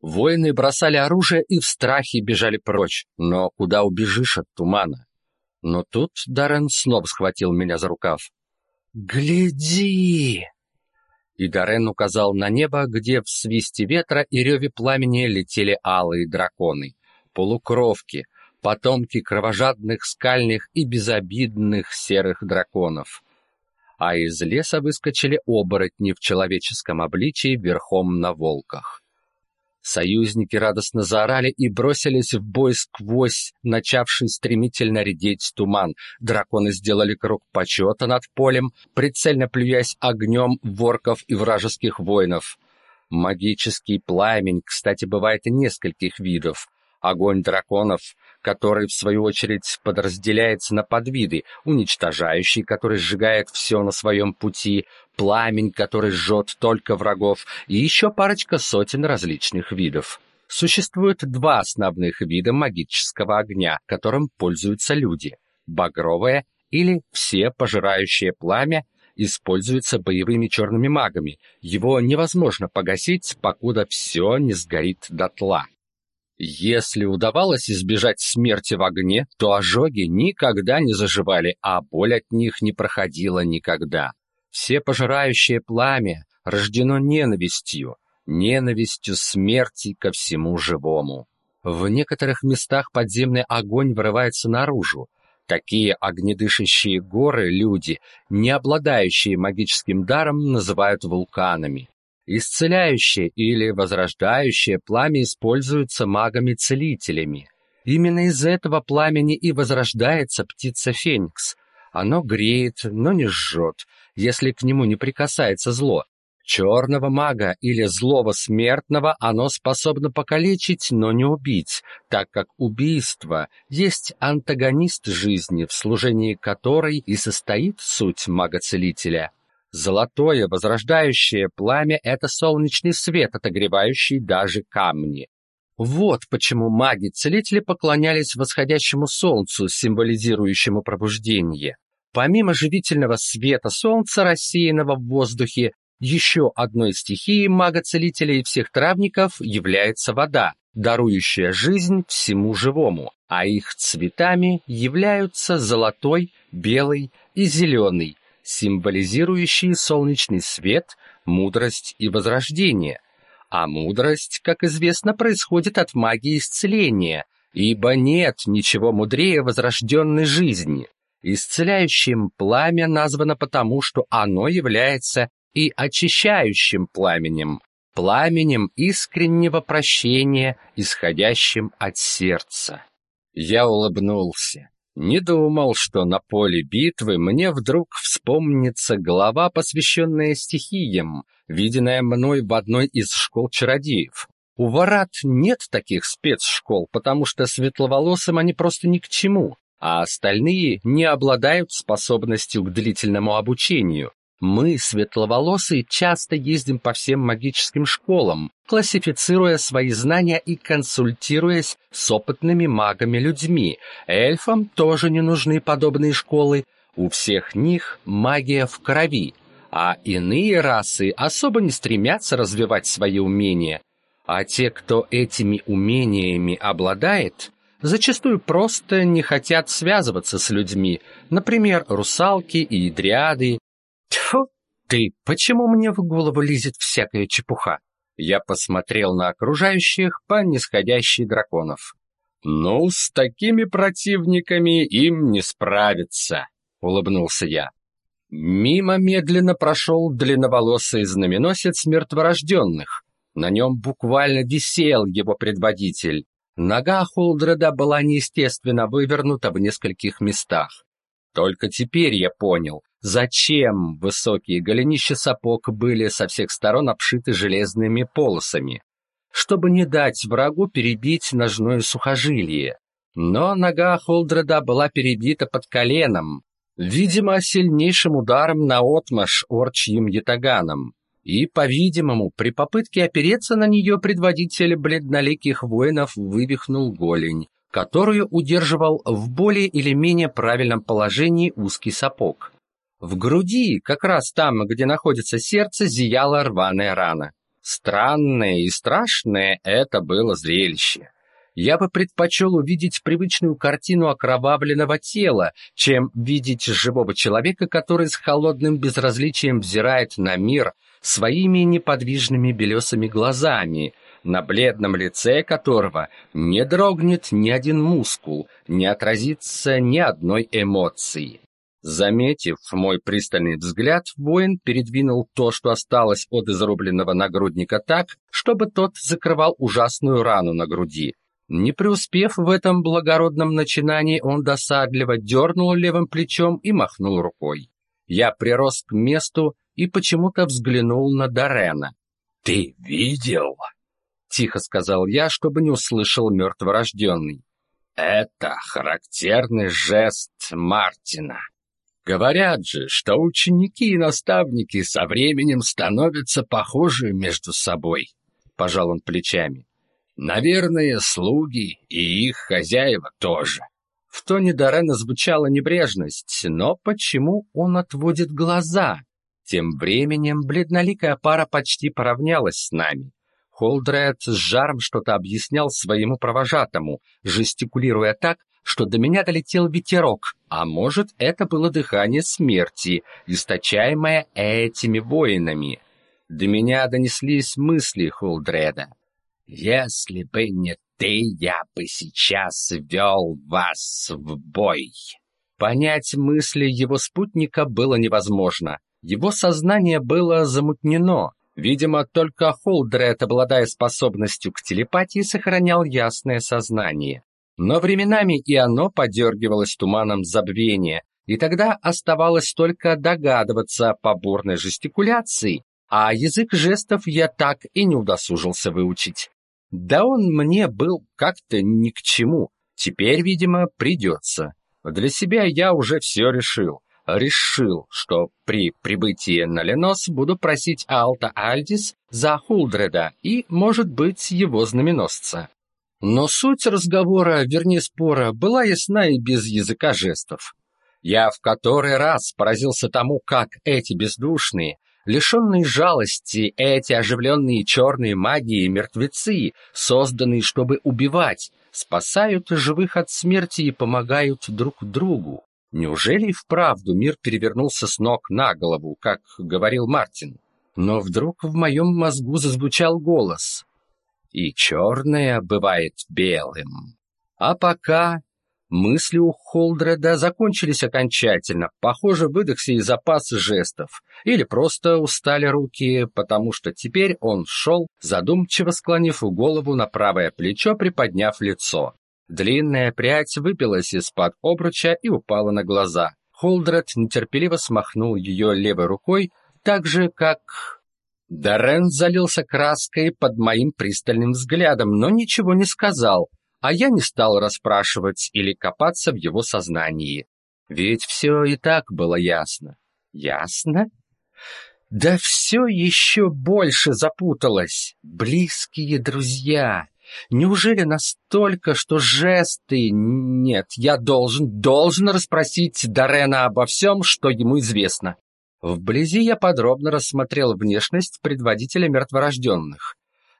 Воины бросали оружие и в страхе бежали прочь, но куда убежишь от тумана? Но тут Даррен снова схватил меня за рукав. «Гляди!» И Даррен указал на небо, где в свисте ветра и реве пламени летели алые драконы, полукровки, потомки кровожадных скальных и безобидных серых драконов. А из леса выскочили оборотни в человеческом обличии верхом на волках. Союзники радостно заорали и бросились в бой сквозь начавший стремительно редеть туман. Драконы сделали круг почета над полем, прицельно плюясь огнем ворков и вражеских воинов. Магический пламень, кстати, бывает нескольких видов. Огонь драконов, который в свою очередь подразделяется на подвиды: уничтожающий, который сжигает все на своем пути, пламень, который жжет только врагов, и еще парочка сотен различных видов. Существует два основных вида магического огня, которым пользуются люди: багровое или все пожирающее пламя используется боевыми черными магами. Его невозможно погасить, покуда все не сгорит дотла. Если удавалось избежать смерти в огне, то ожоги никогда не заживали, а боль от них не проходила никогда. Все пожирающее пламя рождено ненавистью, ненавистью смерти ко всему живому. В некоторых местах подземный огонь вырывается наружу. Такие огнедышащие горы люди, не обладающие магическим даром, называют вулканами. Исцеляющее или возрождающее пламя используется магами-целителями. Именно из этого пламени и возрождается птица Феникс. Оно греет, но не жжет, если к нему не прикасается зло. Черного мага или злого смертного оно способно покалечить, но не убить, так как убийство есть антагонист жизни, в служении которой и состоит суть мага-целителя. Золотое возрождающее пламя — это солнечный свет, отогревающий даже камни. Вот почему маги-целители поклонялись восходящему солнцу, символизирующему пробуждение. Помимо живительного света солнца, рассеянного в воздухе, еще одной стихией мага-целителя всех травников является вода, дарующая жизнь всему живому, а их цветами являются золотой, белый и зеленый, символизирующие солнечный свет, мудрость и возрождение. А мудрость, как известно, происходит от магии исцеления, ибо нет ничего мудрее возрожденной жизни. Исцеляющим пламя названо потому, что оно является и очищающим пламенем, пламенем искреннего прощения, исходящим от сердца. Я улыбнулся. Не думал, что на поле битвы мне вдруг вспомнится глава, посвященная стихиям, виденная мной в одной из школ чародеев. У Варат нет таких спецшкол, потому что светловолосым они просто ни к чему, а остальные не обладают способностью к длительному обучению. Мы, светловолосые, часто ездим по всем магическим школам, классифицируя свои знания и консультируясь с опытными магами-людьми. Эльфам тоже не нужны подобные школы. У всех них магия в крови, а иные расы особо не стремятся развивать свои умения. А те, кто этими умениями обладает, зачастую просто не хотят связываться с людьми, например, русалки и дриады, Тьфу ты, почему мне в голову лезет всякая чепуха? Я посмотрел на окружающих по нисходящей драконов. Ну, с такими противниками им не справиться, улыбнулся я. Мимо медленно прошел длинноволосый знаменосец мертворожденных. На нем буквально висел его предводитель. Нога Холдреда была неестественно вывернута в нескольких местах. Только теперь я понял, Зачем высокие голенища сапог были со всех сторон обшиты железными полосами? Чтобы не дать врагу перебить ножное сухожилие. Но нога Холдреда была перебита под коленом, видимо, сильнейшим ударом на отмаш орчьим ятаганом. И, по-видимому, при попытке опереться на нее предводитель бледноликих воинов вывихнул голень, которую удерживал в более или менее правильном положении узкий сапог. В груди, как раз там, где находится сердце, зияла рваная рана. Странное и страшное это было зрелище. Я бы предпочел увидеть привычную картину окровавленного тела, чем видеть живого человека, который с холодным безразличием взирает на мир своими неподвижными белесыми глазами, на бледном лице которого не дрогнет ни один мускул, не отразится ни одной эмоции. Заметив мой пристальный взгляд, воин передвинул то, что осталось от изрубленного нагрудника так, чтобы тот закрывал ужасную рану на груди. Не преуспев в этом благородном начинании, он досадливо дернул левым плечом и махнул рукой. Я прирос к месту и почему-то взглянул на Дарена. «Ты видел?» — тихо сказал я, чтобы не услышал мертворожденный. «Это характерный жест Мартина. Говорят же, что ученики и наставники со временем становятся похожи между собой». Пожал он плечами. Наверное, слуги и их хозяева тоже. В тоне Дорена звучала небрежность, но почему он отводит глаза? Тем временем бледноликая пара почти поравнялась с нами. Холдред с жаром что-то объяснял своему провожатому, жестикулируя так, что до меня долетел ветерок, а может, это было дыхание смерти, источаемое этими воинами. До меня донеслись мысли Холдреда. Если бы не ты, я бы сейчас вел вас в бой. Понять мысли его спутника было невозможно. Его сознание было замутнено. Видимо, только Холдред, обладая способностью к телепатии, сохранял ясное сознание. Но временами и оно подергивалось туманом забвения, и тогда оставалось только догадываться по бурной жестикуляции, а язык жестов я так и не удосужился выучить. Да он мне был как-то ни к чему. Теперь, видимо, придется. Для себя я уже все решил. Решил, что при прибытии на Ленос буду просить Алта Альдис за Хулдреда и, может быть, его знаменосца. Но суть разговора, вернее спора, была ясна и без языка жестов. Я в который раз поразился тому, как эти бездушные, Лишенные жалости, эти оживленные черные магии мертвецы, созданные, чтобы убивать, спасают живых от смерти и помогают друг другу. Неужели вправду мир перевернулся с ног на голову, как говорил Мартин? Но вдруг в моем мозгу зазвучал голос. И черное бывает белым. А пока Мысли у Холдреда закончились окончательно. Похоже, выдохся и запас жестов. Или просто устали руки, потому что теперь он шел, задумчиво склонив голову на правое плечо, приподняв лицо. Длинная прядь выпилась из-под обруча и упала на глаза. Холдред нетерпеливо смахнул ее левой рукой, так же, как... Дорен залился краской под моим пристальным взглядом, но ничего не сказал — а я не стал расспрашивать или копаться в его сознании. Ведь все и так было ясно. Ясно? Да все еще больше запуталось. Близкие друзья. Неужели настолько, что жесты... Нет, я должен, должен расспросить Дарена обо всем, что ему известно. Вблизи я подробно рассмотрел внешность предводителя мертворожденных.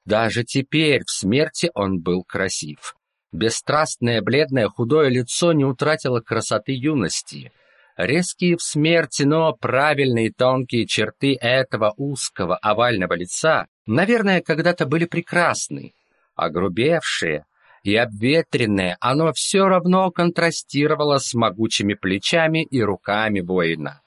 Даже теперь в смерти он был красив. Бесстрастное бледное худое лицо не утратило красоты юности. Резкие в смерти, но правильные тонкие черты этого узкого овального лица, наверное, когда-то были прекрасны. Огрубевшее и обветренное, оно все равно контрастировало с могучими плечами и руками воина.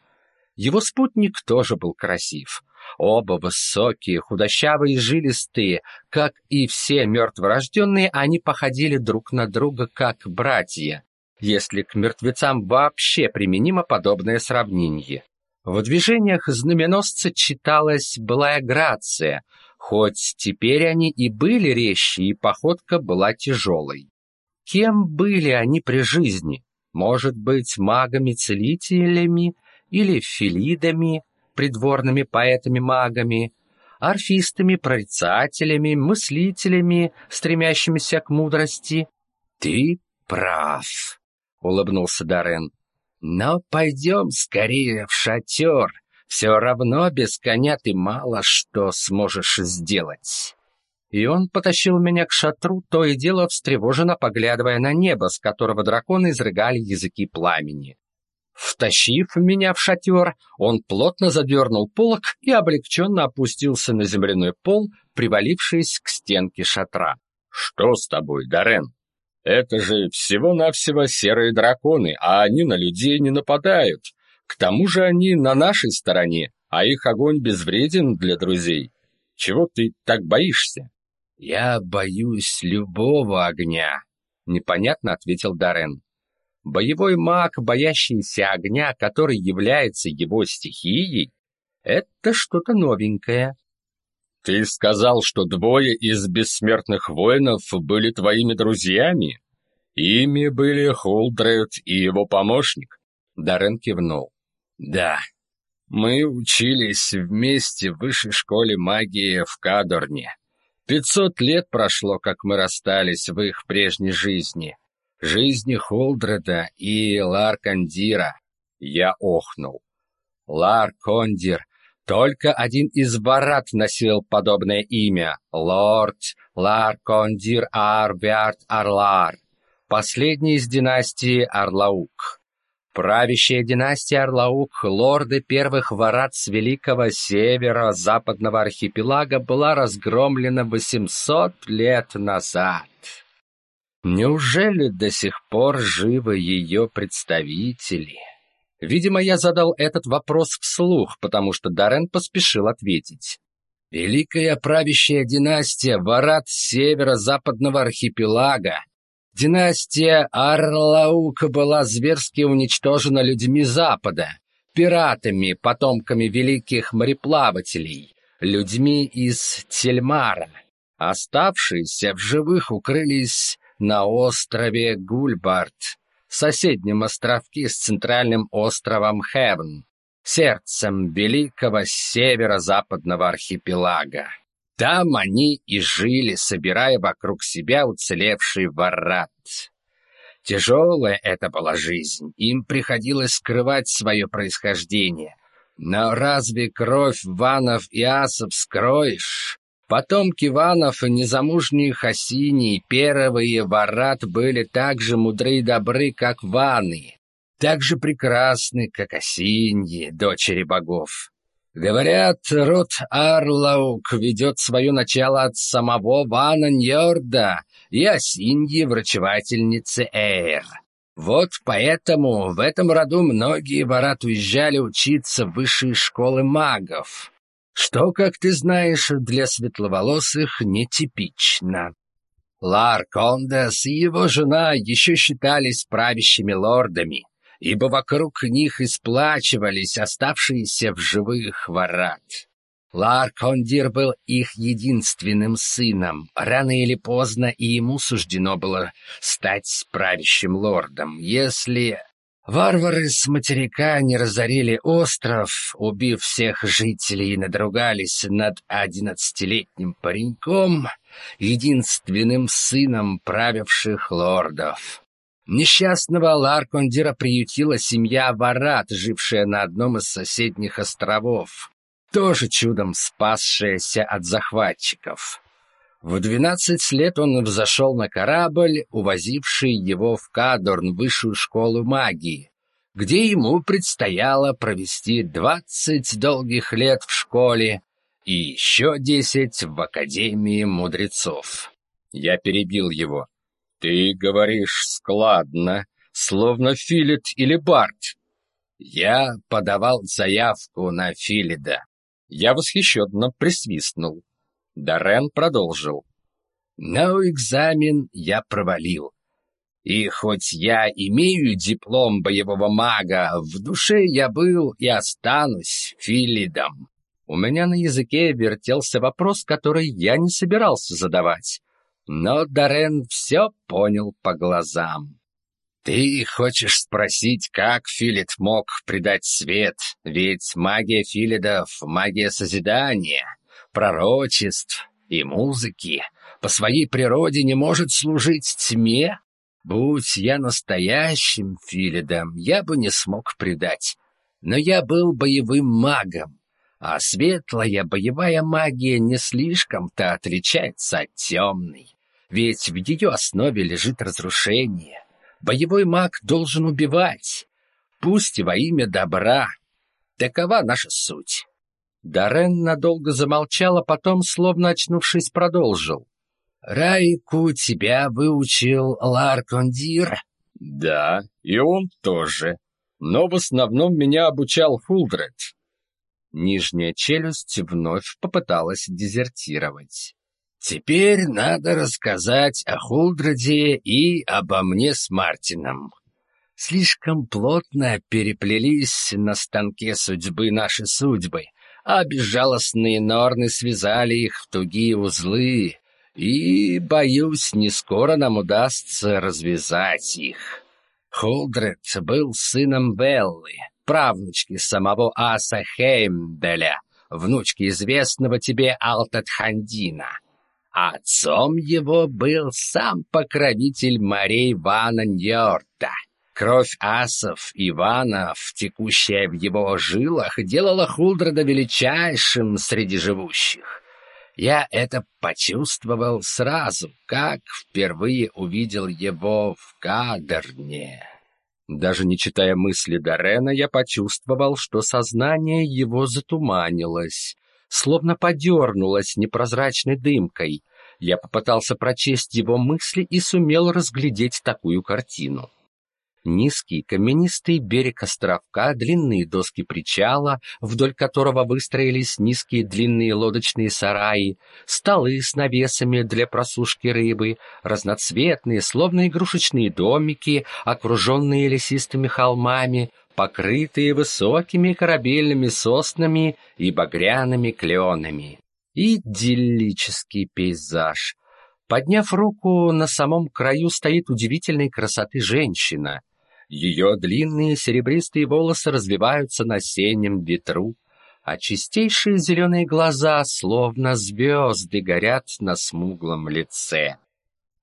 Его спутник тоже был красив — Оба высокие, худощавые и жилистые, как и все мертворожденные, они походили друг на друга как братья, если к мертвецам вообще применимо подобное сравнение. В движениях знаменосца читалась былая грация, хоть теперь они и были резче, и походка была тяжелой. Кем были они при жизни? Может быть, магами-целителями или филидами, придворными поэтами-магами, орфистами, прорицателями, мыслителями, стремящимися к мудрости. Ты прав, улыбнулся Дарен. Но пойдем скорее в шатер. Все равно без коня ты мало что сможешь сделать. И он потащил меня к шатру, то и дело встревоженно поглядывая на небо, с которого драконы изрыгали языки пламени. Втащив меня в шатер, он плотно задернул полог и облегченно опустился на земляной пол, привалившись к стенке шатра. «Что с тобой, Дарен? Это же всего-навсего серые драконы, а они на людей не нападают. К тому же они на нашей стороне, а их огонь безвреден для друзей. Чего ты так боишься?» «Я боюсь любого огня», — непонятно ответил Дарен. Боевой маг, боящийся огня, который является его стихией, это что-то новенькое. Ты сказал, что двое из бессмертных воинов были твоими друзьями? Ими были Холдред и его помощник. Дарен кивнул. Да. Мы учились вместе в высшей школе магии в Кадорне. Пятьсот лет прошло, как мы расстались в их прежней жизни жизни Холдреда и Ларкандира. Я охнул. Ларкондир. Только один из барат носил подобное имя. Лорд Ларкондир Арбиард Арлар. Последний из династии Арлаук. Правящая династия Арлаук, лорды первых ворот с Великого Севера-Западного архипелага была разгромлена 800 лет назад. Неужели до сих пор живы ее представители? Видимо, я задал этот вопрос вслух, потому что Дарен поспешил ответить. Великая правящая династия Варат северо-западного архипелага, династия Арлаука была зверски уничтожена людьми Запада, пиратами, потомками великих мореплавателей, людьми из Тельмара. Оставшиеся в живых укрылись на острове Гульбарт, соседнем островке с центральным островом Хевн, сердцем великого северо-западного архипелага. Там они и жили, собирая вокруг себя уцелевший варат. Тяжелая это была жизнь, им приходилось скрывать свое происхождение. Но разве кровь ванов и асов скроешь? Потомки ванов и незамужние хасини, первые варат были так же мудры и добры, как ваны, так же прекрасны, как осиньи, дочери богов. Говорят, род Арлаук ведет свое начало от самого Вана Ньорда и осиньи врачевательницы Эйр. Вот поэтому в этом роду многие варат уезжали учиться в высшие школы магов что, как ты знаешь, для светловолосых нетипично. Лар Кондес и его жена еще считались правящими лордами, ибо вокруг них исплачивались оставшиеся в живых ворат. Лар Кондир был их единственным сыном. Рано или поздно и ему суждено было стать правящим лордом, если Варвары с материка не разорили остров, убив всех жителей и надругались над одиннадцатилетним пареньком, единственным сыном правивших лордов. Несчастного Ларкондира приютила семья Варат, жившая на одном из соседних островов, тоже чудом спасшаяся от захватчиков. В двенадцать лет он взошел на корабль, увозивший его в Кадорн, высшую школу магии, где ему предстояло провести двадцать долгих лет в школе и еще десять в Академии мудрецов. Я перебил его. «Ты говоришь складно, словно Филит или Барт». Я подавал заявку на Филида. Я восхищенно присвистнул. Дорен продолжил. Но экзамен я провалил. И хоть я имею диплом боевого мага, в душе я был и останусь филидом. У меня на языке вертелся вопрос, который я не собирался задавать. Но Дорен все понял по глазам. «Ты хочешь спросить, как Филид мог придать свет? Ведь магия Филидов — магия созидания, пророчеств и музыки по своей природе не может служить тьме? Будь я настоящим Филидом, я бы не смог предать. но я был боевым магом, а светлая боевая магия не слишком-то отличается от темной, ведь в ее основе лежит разрушение. Боевой маг должен убивать, пусть и во имя добра. Такова наша суть. Дарен надолго замолчал, а потом, словно очнувшись, продолжил. «Райку тебя выучил Ларкондир?» «Да, и он тоже. Но в основном меня обучал Фулдред. Нижняя челюсть вновь попыталась дезертировать. «Теперь надо рассказать о Хулдраде и обо мне с Мартином. Слишком плотно переплелись на станке судьбы наши судьбы, а безжалостные норны связали их в тугие узлы, и, боюсь, не скоро нам удастся развязать их. Хулдред был сыном Беллы, правнучки самого Аса Хеймделя, внучки известного тебе Алтатхандина. А отцом его был сам покровитель морей Вана Ньорта. Кровь асов Иванов, текущая в его жилах, делала Хулдрада величайшим среди живущих. Я это почувствовал сразу, как впервые увидел его в Кадерне. Даже не читая мысли Дарена, я почувствовал, что сознание его затуманилось, словно подернулось непрозрачной дымкой. Я попытался прочесть его мысли и сумел разглядеть такую картину. Низкий каменистый берег островка, длинные доски причала, вдоль которого выстроились низкие длинные лодочные сараи, столы с навесами для просушки рыбы, разноцветные, словно игрушечные домики, окруженные лесистыми холмами, покрытые высокими корабельными соснами и багряными кленами. Идиллический пейзаж. Подняв руку, на самом краю стоит удивительной красоты женщина — ее длинные серебристые волосы развиваются на осеннем ветру, а чистейшие зеленые глаза, словно звезды, горят на смуглом лице.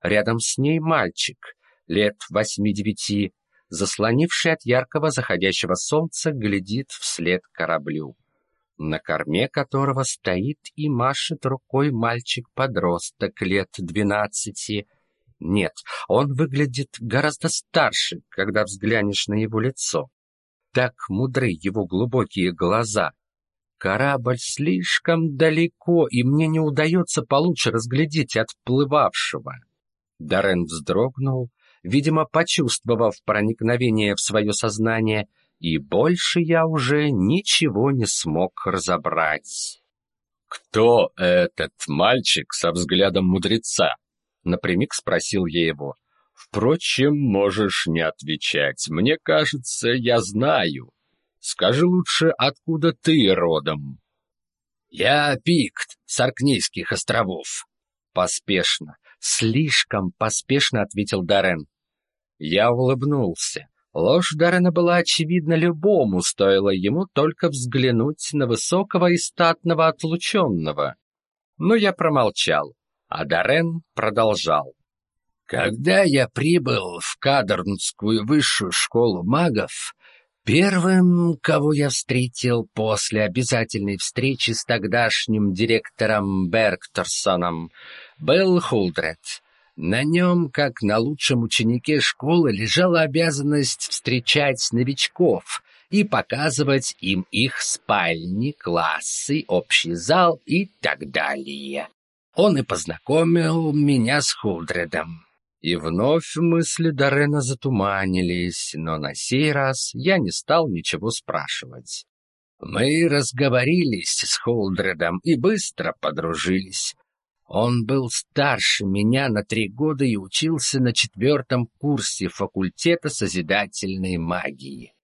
Рядом с ней мальчик, лет восьми-девяти, заслонивший от яркого заходящего солнца, глядит вслед кораблю, на корме которого стоит и машет рукой мальчик-подросток лет двенадцати, нет, он выглядит гораздо старше, когда взглянешь на его лицо. Так мудры его глубокие глаза. Корабль слишком далеко, и мне не удается получше разглядеть отплывавшего. Дарен вздрогнул, видимо, почувствовав проникновение в свое сознание, и больше я уже ничего не смог разобрать. «Кто этот мальчик со взглядом мудреца?» Напрямик спросил я его. Впрочем, можешь не отвечать. Мне кажется, я знаю. Скажи лучше, откуда ты родом? Я Пикт, с Аркнейских островов. Поспешно, слишком поспешно ответил Дарен. Я улыбнулся. Ложь Дарена была очевидна любому, стоило ему только взглянуть на высокого и статного отлученного. Но я промолчал. А Дарен продолжал. Когда я прибыл в Кадернскую высшую школу магов, первым, кого я встретил после обязательной встречи с тогдашним директором Бергторсоном, был Хулдред. На нем, как на лучшем ученике школы, лежала обязанность встречать новичков и показывать им их спальни, классы, общий зал и так далее. Он и познакомил меня с Хулдредом. И вновь мысли Дарена затуманились, но на сей раз я не стал ничего спрашивать. Мы разговорились с Холдредом и быстро подружились. Он был старше меня на три года и учился на четвертом курсе факультета созидательной магии.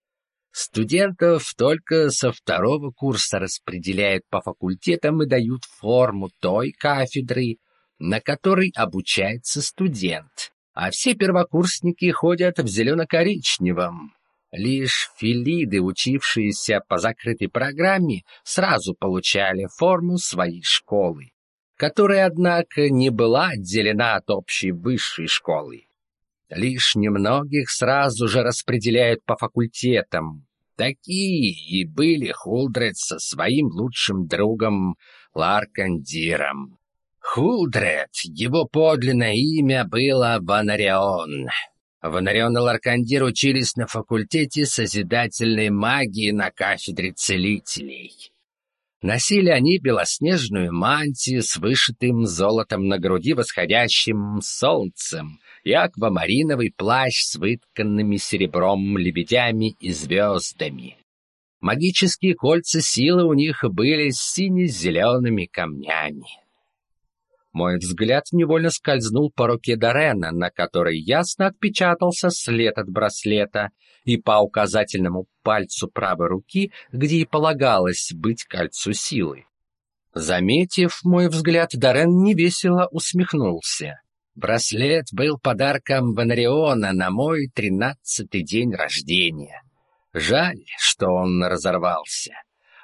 Студентов только со второго курса распределяют по факультетам и дают форму той кафедры, на которой обучается студент. А все первокурсники ходят в зелено-коричневом. Лишь филиды, учившиеся по закрытой программе, сразу получали форму своей школы, которая, однако, не была отделена от общей высшей школы. Лишь немногих сразу же распределяют по факультетам, Такие и были Хулдред со своим лучшим другом Ларкандиром. Хулдред, его подлинное имя было Ванарион. Ванарион и Ларкандир учились на факультете созидательной магии на кафедре целителей. Носили они белоснежную мантию с вышитым золотом на груди восходящим солнцем и аквамариновый плащ с вытканными серебром лебедями и звездами. Магические кольца силы у них были с сине-зелеными камнями. Мой взгляд невольно скользнул по руке Дорена, на которой ясно отпечатался след от браслета, и по указательному пальцу правой руки, где и полагалось быть кольцу силы. Заметив мой взгляд, Дорен невесело усмехнулся. Браслет был подарком Ванариона на мой тринадцатый день рождения. Жаль, что он разорвался.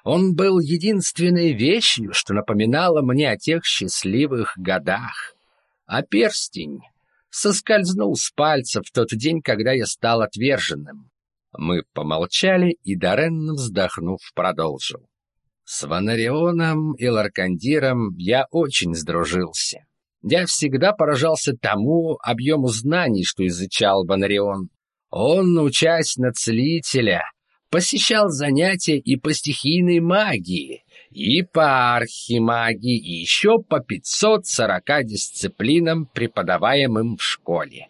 Он был единственной вещью, что напоминало мне о тех счастливых годах. А перстень соскользнул с пальца в тот день, когда я стал отверженным. Мы помолчали, и Дорен, вздохнув, продолжил. С Ванарионом и Ларкандиром я очень сдружился. Я всегда поражался тому объему знаний, что изучал Ванарион. Он, учась на целителя, посещал занятия и по стихийной магии, и по архимагии, и еще по 540 дисциплинам, преподаваемым в школе.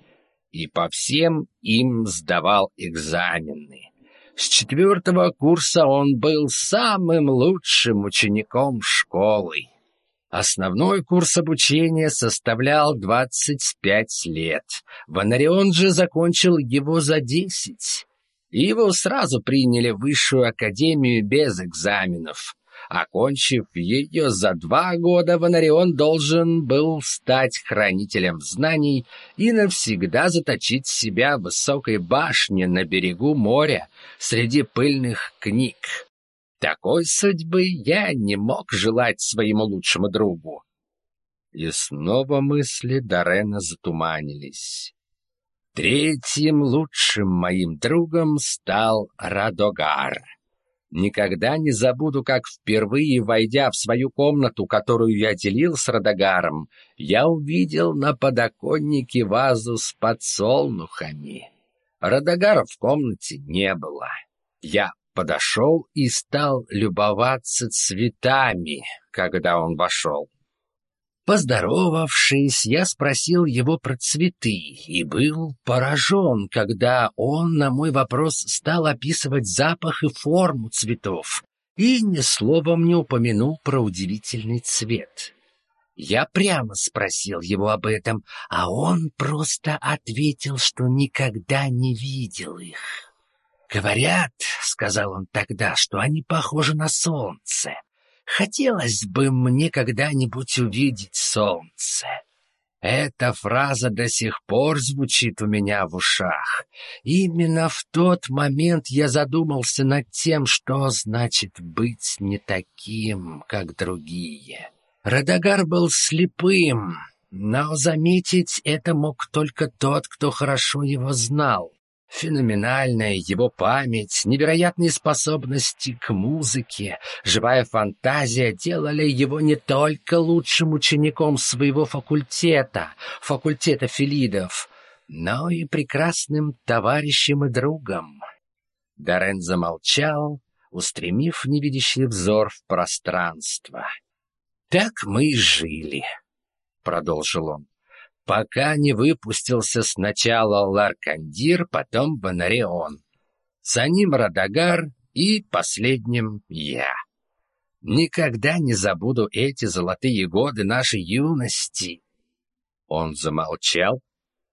И по всем им сдавал экзамены. С четвертого курса он был самым лучшим учеником школы. Основной курс обучения составлял 25 лет. Ванарион же закончил его за 10 и его сразу приняли в высшую академию без экзаменов. Окончив ее за два года, Ванарион должен был стать хранителем знаний и навсегда заточить себя в высокой башне на берегу моря среди пыльных книг. Такой судьбы я не мог желать своему лучшему другу. И снова мысли Дорена затуманились. Третьим лучшим моим другом стал Радогар. Никогда не забуду, как впервые, войдя в свою комнату, которую я делил с Радогаром, я увидел на подоконнике вазу с подсолнухами. Радогара в комнате не было. Я подошел и стал любоваться цветами, когда он вошел. Поздоровавшись, я спросил его про цветы и был поражен, когда он на мой вопрос стал описывать запах и форму цветов и ни словом не упомянул про удивительный цвет. Я прямо спросил его об этом, а он просто ответил, что никогда не видел их. «Говорят, — сказал он тогда, — что они похожи на солнце, Хотелось бы мне когда-нибудь увидеть солнце. Эта фраза до сих пор звучит у меня в ушах. Именно в тот момент я задумался над тем, что значит быть не таким, как другие. Радагар был слепым, но заметить это мог только тот, кто хорошо его знал. Феноменальная его память, невероятные способности к музыке, живая фантазия делали его не только лучшим учеником своего факультета, факультета филидов, но и прекрасным товарищем и другом. Дорен замолчал, устремив невидящий взор в пространство. «Так мы и жили», — продолжил он пока не выпустился сначала Ларкандир, потом Бонарион. За ним Радагар и последним я. Никогда не забуду эти золотые годы нашей юности. Он замолчал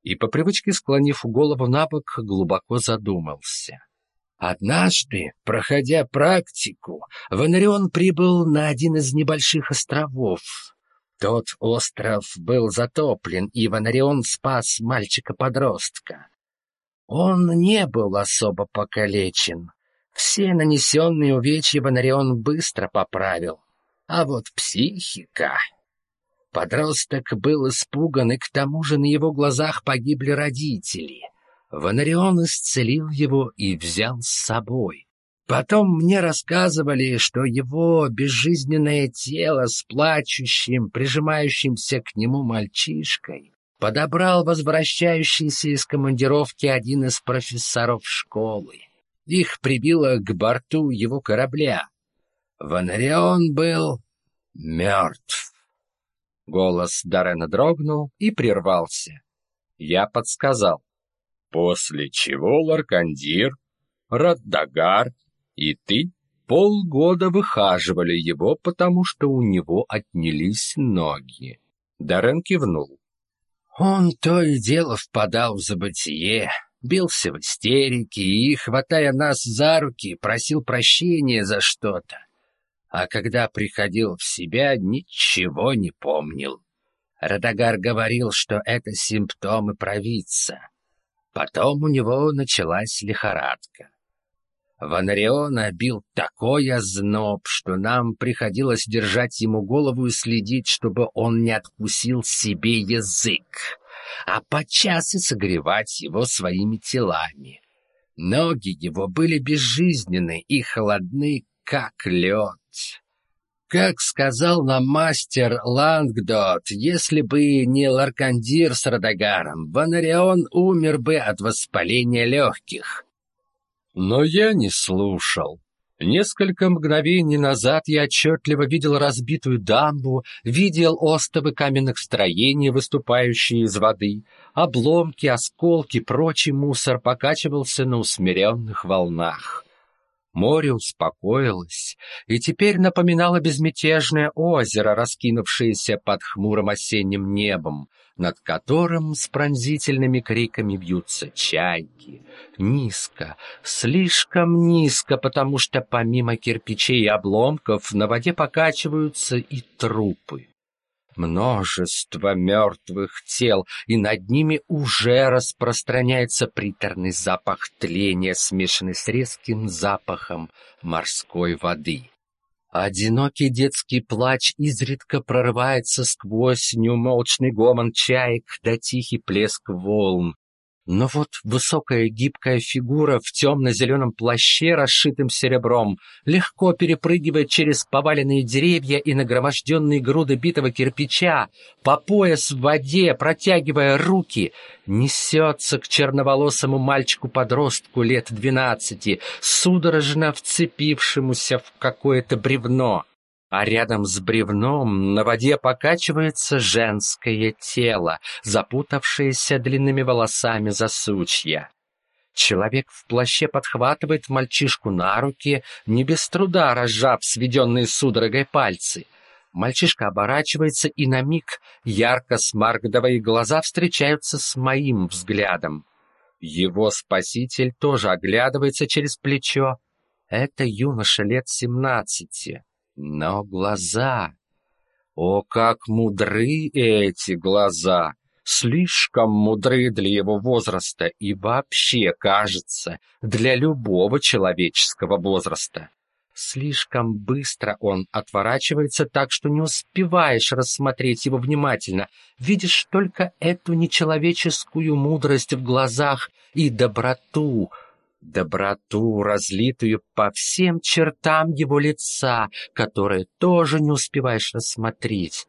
и, по привычке склонив голову на бок, глубоко задумался. Однажды, проходя практику, Ванарион прибыл на один из небольших островов, тот остров был затоплен, и Ванарион спас мальчика-подростка. Он не был особо покалечен. Все нанесенные увечья Ванарион быстро поправил. А вот психика... Подросток был испуган, и к тому же на его глазах погибли родители. Ванарион исцелил его и взял с собой. Потом мне рассказывали, что его безжизненное тело с плачущим, прижимающимся к нему мальчишкой подобрал возвращающийся из командировки один из профессоров школы. Их прибило к борту его корабля. Ванарион был мертв. Голос Дарена дрогнул и прервался. Я подсказал. После чего Ларкандир, Раддагар и ты полгода выхаживали его, потому что у него отнялись ноги. Даррен кивнул. Он то и дело впадал в забытие, бился в истерике и, хватая нас за руки, просил прощения за что-то. А когда приходил в себя, ничего не помнил. Радагар говорил, что это симптомы провидца. Потом у него началась лихорадка. Ванариона бил такой озноб, что нам приходилось держать ему голову и следить, чтобы он не откусил себе язык, а подчас и согревать его своими телами. Ноги его были безжизненны и холодны, как лед. Как сказал нам мастер Лангдот, если бы не Ларкандир с Радагаром, Ванарион умер бы от воспаления легких. Но я не слушал. Несколько мгновений назад я отчетливо видел разбитую дамбу, видел остовы каменных строений, выступающие из воды, обломки, осколки, прочий мусор покачивался на усмиренных волнах. Море успокоилось и теперь напоминало безмятежное озеро, раскинувшееся под хмурым осенним небом, над которым с пронзительными криками бьются чайки. Низко, слишком низко, потому что помимо кирпичей и обломков на воде покачиваются и трупы. Множество мертвых тел, и над ними уже распространяется приторный запах тления, смешанный с резким запахом морской воды. Одинокий детский плач изредка прорывается сквозь неумолчный гомон чаек да тихий плеск волн. Но вот высокая гибкая фигура в темно-зеленом плаще, расшитым серебром, легко перепрыгивает через поваленные деревья и нагроможденные груды битого кирпича, по пояс в воде, протягивая руки, несется к черноволосому мальчику-подростку лет двенадцати, судорожно вцепившемуся в какое-то бревно а рядом с бревном на воде покачивается женское тело, запутавшееся длинными волосами за сучья. Человек в плаще подхватывает мальчишку на руки, не без труда разжав сведенные судорогой пальцы. Мальчишка оборачивается, и на миг ярко-смаргдовые глаза встречаются с моим взглядом. Его спаситель тоже оглядывается через плечо. Это юноша лет семнадцати. Но глаза... О, как мудры эти глаза! Слишком мудры для его возраста и вообще, кажется, для любого человеческого возраста. Слишком быстро он отворачивается так, что не успеваешь рассмотреть его внимательно. Видишь только эту нечеловеческую мудрость в глазах и доброту, доброту, разлитую по всем чертам его лица, которые тоже не успеваешь рассмотреть.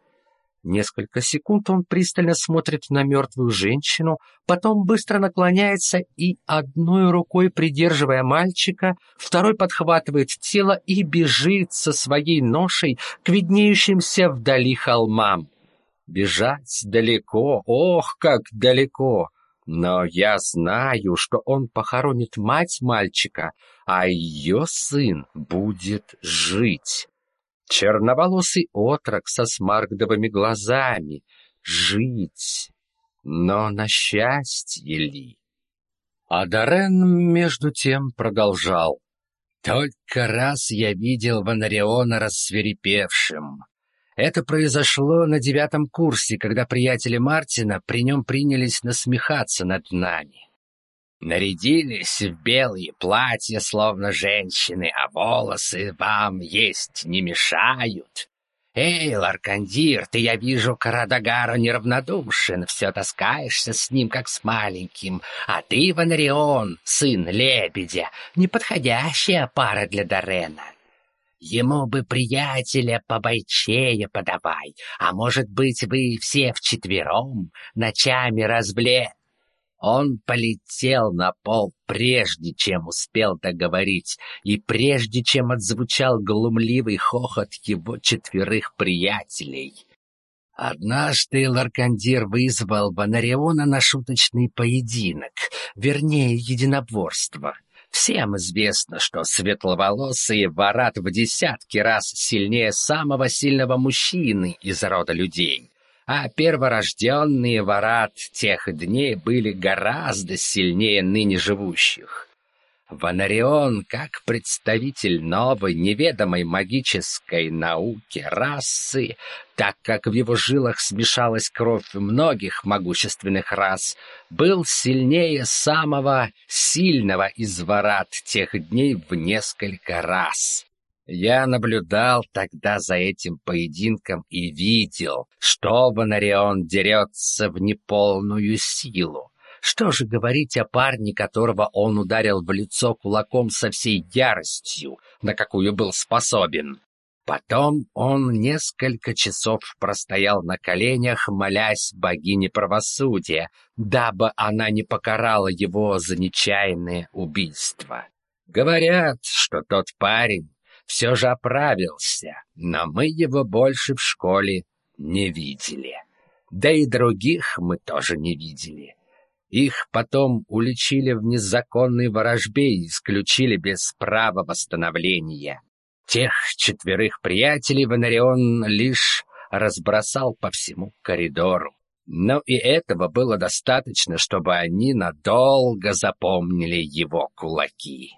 Несколько секунд он пристально смотрит на мертвую женщину, потом быстро наклоняется и, одной рукой придерживая мальчика, второй подхватывает тело и бежит со своей ношей к виднеющимся вдали холмам. Бежать далеко, ох, как далеко! Но я знаю, что он похоронит мать мальчика, а ее сын будет жить. Черноволосый отрок со смаргдовыми глазами. Жить. Но на счастье ли? А Дорен, между тем, продолжал. Только раз я видел Ванариона рассверепевшим. Это произошло на девятом курсе, когда приятели Мартина при нем принялись насмехаться над нами. Нарядились в белые платья, словно женщины, а волосы вам есть не мешают. «Эй, Ларкандир, ты, я вижу, к Радагару неравнодушен, все таскаешься с ним, как с маленьким, а ты, Ванарион, сын лебедя, неподходящая пара для Дорена. Ему бы приятеля побойчее подавай, а может быть, вы все вчетвером ночами разбле...» Он полетел на пол, прежде чем успел договорить, и прежде чем отзвучал глумливый хохот его четверых приятелей. Однажды Ларкандир вызвал Банариона на шуточный поединок, вернее, единоборство. Всем известно, что светловолосый ворат в десятки раз сильнее самого сильного мужчины из рода людей а перворожденные ворат тех дней были гораздо сильнее ныне живущих. Ванарион, как представитель новой, неведомой магической науки, расы, так как в его жилах смешалась кровь многих могущественных рас, был сильнее самого сильного из ворат тех дней в несколько раз. Я наблюдал тогда за этим поединком и видел, что Бонарион дерется в неполную силу. Что же говорить о парне, которого он ударил в лицо кулаком со всей яростью, на какую был способен? Потом он несколько часов простоял на коленях, молясь богине правосудия, дабы она не покарала его за нечаянное убийство. Говорят, что тот парень все же оправился, но мы его больше в школе не видели. Да и других мы тоже не видели. Их потом уличили в незаконной ворожбе и исключили без права восстановления. Тех четверых приятелей Ванарион лишь разбросал по всему коридору. Но и этого было достаточно, чтобы они надолго запомнили его кулаки.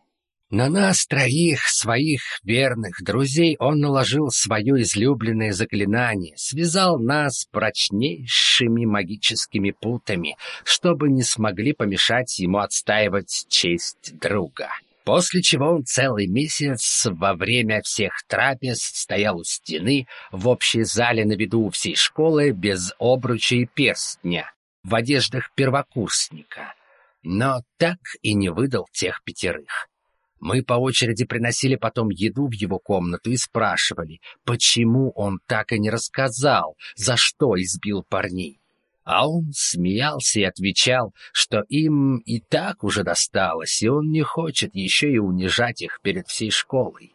На нас троих, своих верных друзей, он наложил свое излюбленное заклинание, связал нас прочнейшими магическими путами, чтобы не смогли помешать ему отстаивать честь друга. После чего он целый месяц во время всех трапез стоял у стены в общей зале на виду у всей школы без обруча и перстня, в одеждах первокурсника, но так и не выдал тех пятерых. Мы по очереди приносили потом еду в его комнату и спрашивали, почему он так и не рассказал, за что избил парней. А он смеялся и отвечал, что им и так уже досталось, и он не хочет еще и унижать их перед всей школой.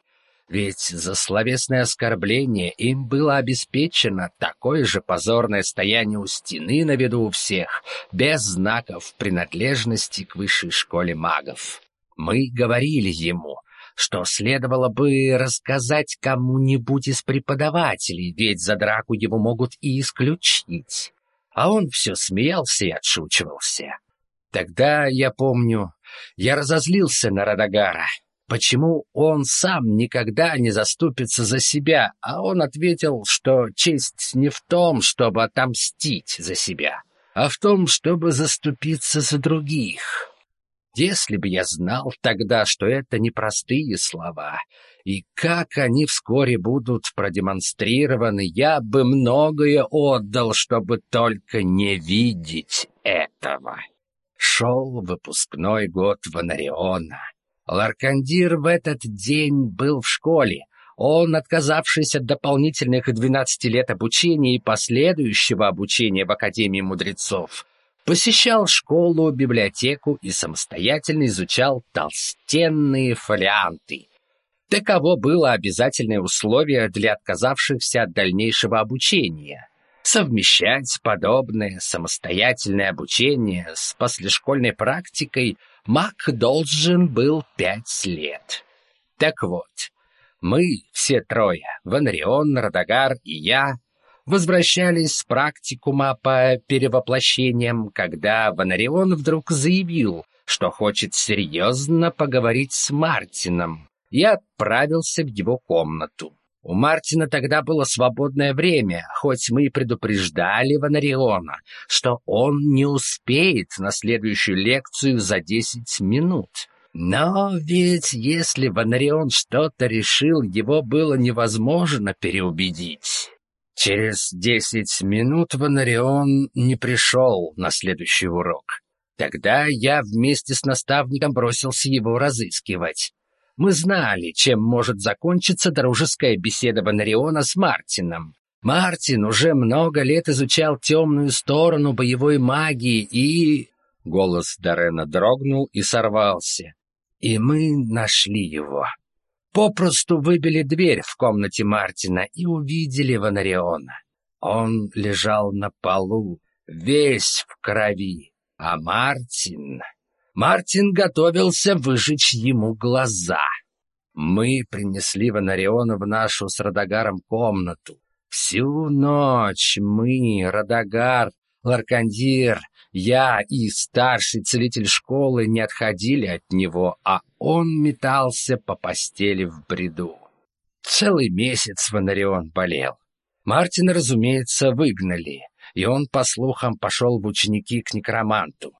Ведь за словесное оскорбление им было обеспечено такое же позорное стояние у стены на виду у всех, без знаков принадлежности к высшей школе магов. Мы говорили ему, что следовало бы рассказать кому-нибудь из преподавателей, ведь за драку его могут и исключить. А он все смеялся и отшучивался. Тогда, я помню, я разозлился на Радагара. Почему он сам никогда не заступится за себя, а он ответил, что честь не в том, чтобы отомстить за себя, а в том, чтобы заступиться за других. Если бы я знал тогда, что это непростые слова, и как они вскоре будут продемонстрированы, я бы многое отдал, чтобы только не видеть этого. Шел выпускной год Ванариона. Ларкандир в этот день был в школе. Он, отказавшись от дополнительных 12 лет обучения и последующего обучения в Академии мудрецов, посещал школу, библиотеку и самостоятельно изучал толстенные фолианты. Таково было обязательное условие для отказавшихся от дальнейшего обучения. Совмещать подобное самостоятельное обучение с послешкольной практикой Мак должен был пять лет. Так вот, мы все трое, Ванрион, Радагар и я, возвращались с практикума по перевоплощениям, когда Ванарион вдруг заявил, что хочет серьезно поговорить с Мартином, и отправился в его комнату. У Мартина тогда было свободное время, хоть мы и предупреждали Ванариона, что он не успеет на следующую лекцию за десять минут. Но ведь если Ванарион что-то решил, его было невозможно переубедить. Через десять минут Ванарион не пришел на следующий урок. Тогда я вместе с наставником бросился его разыскивать. Мы знали, чем может закончиться дружеская беседа Ванариона с Мартином. Мартин уже много лет изучал темную сторону боевой магии и... Голос Дарена дрогнул и сорвался. И мы нашли его. Попросту выбили дверь в комнате Мартина и увидели Ванариона. Он лежал на полу, весь в крови, а Мартин... Мартин готовился выжечь ему глаза. Мы принесли Ванариона в нашу с Радагаром комнату. Всю ночь мы, Радагар, Ларкандир, я и старший целитель школы не отходили от него, а он метался по постели в бреду. Целый месяц Ванарион болел. Мартина, разумеется, выгнали, и он, по слухам, пошел в ученики к некроманту.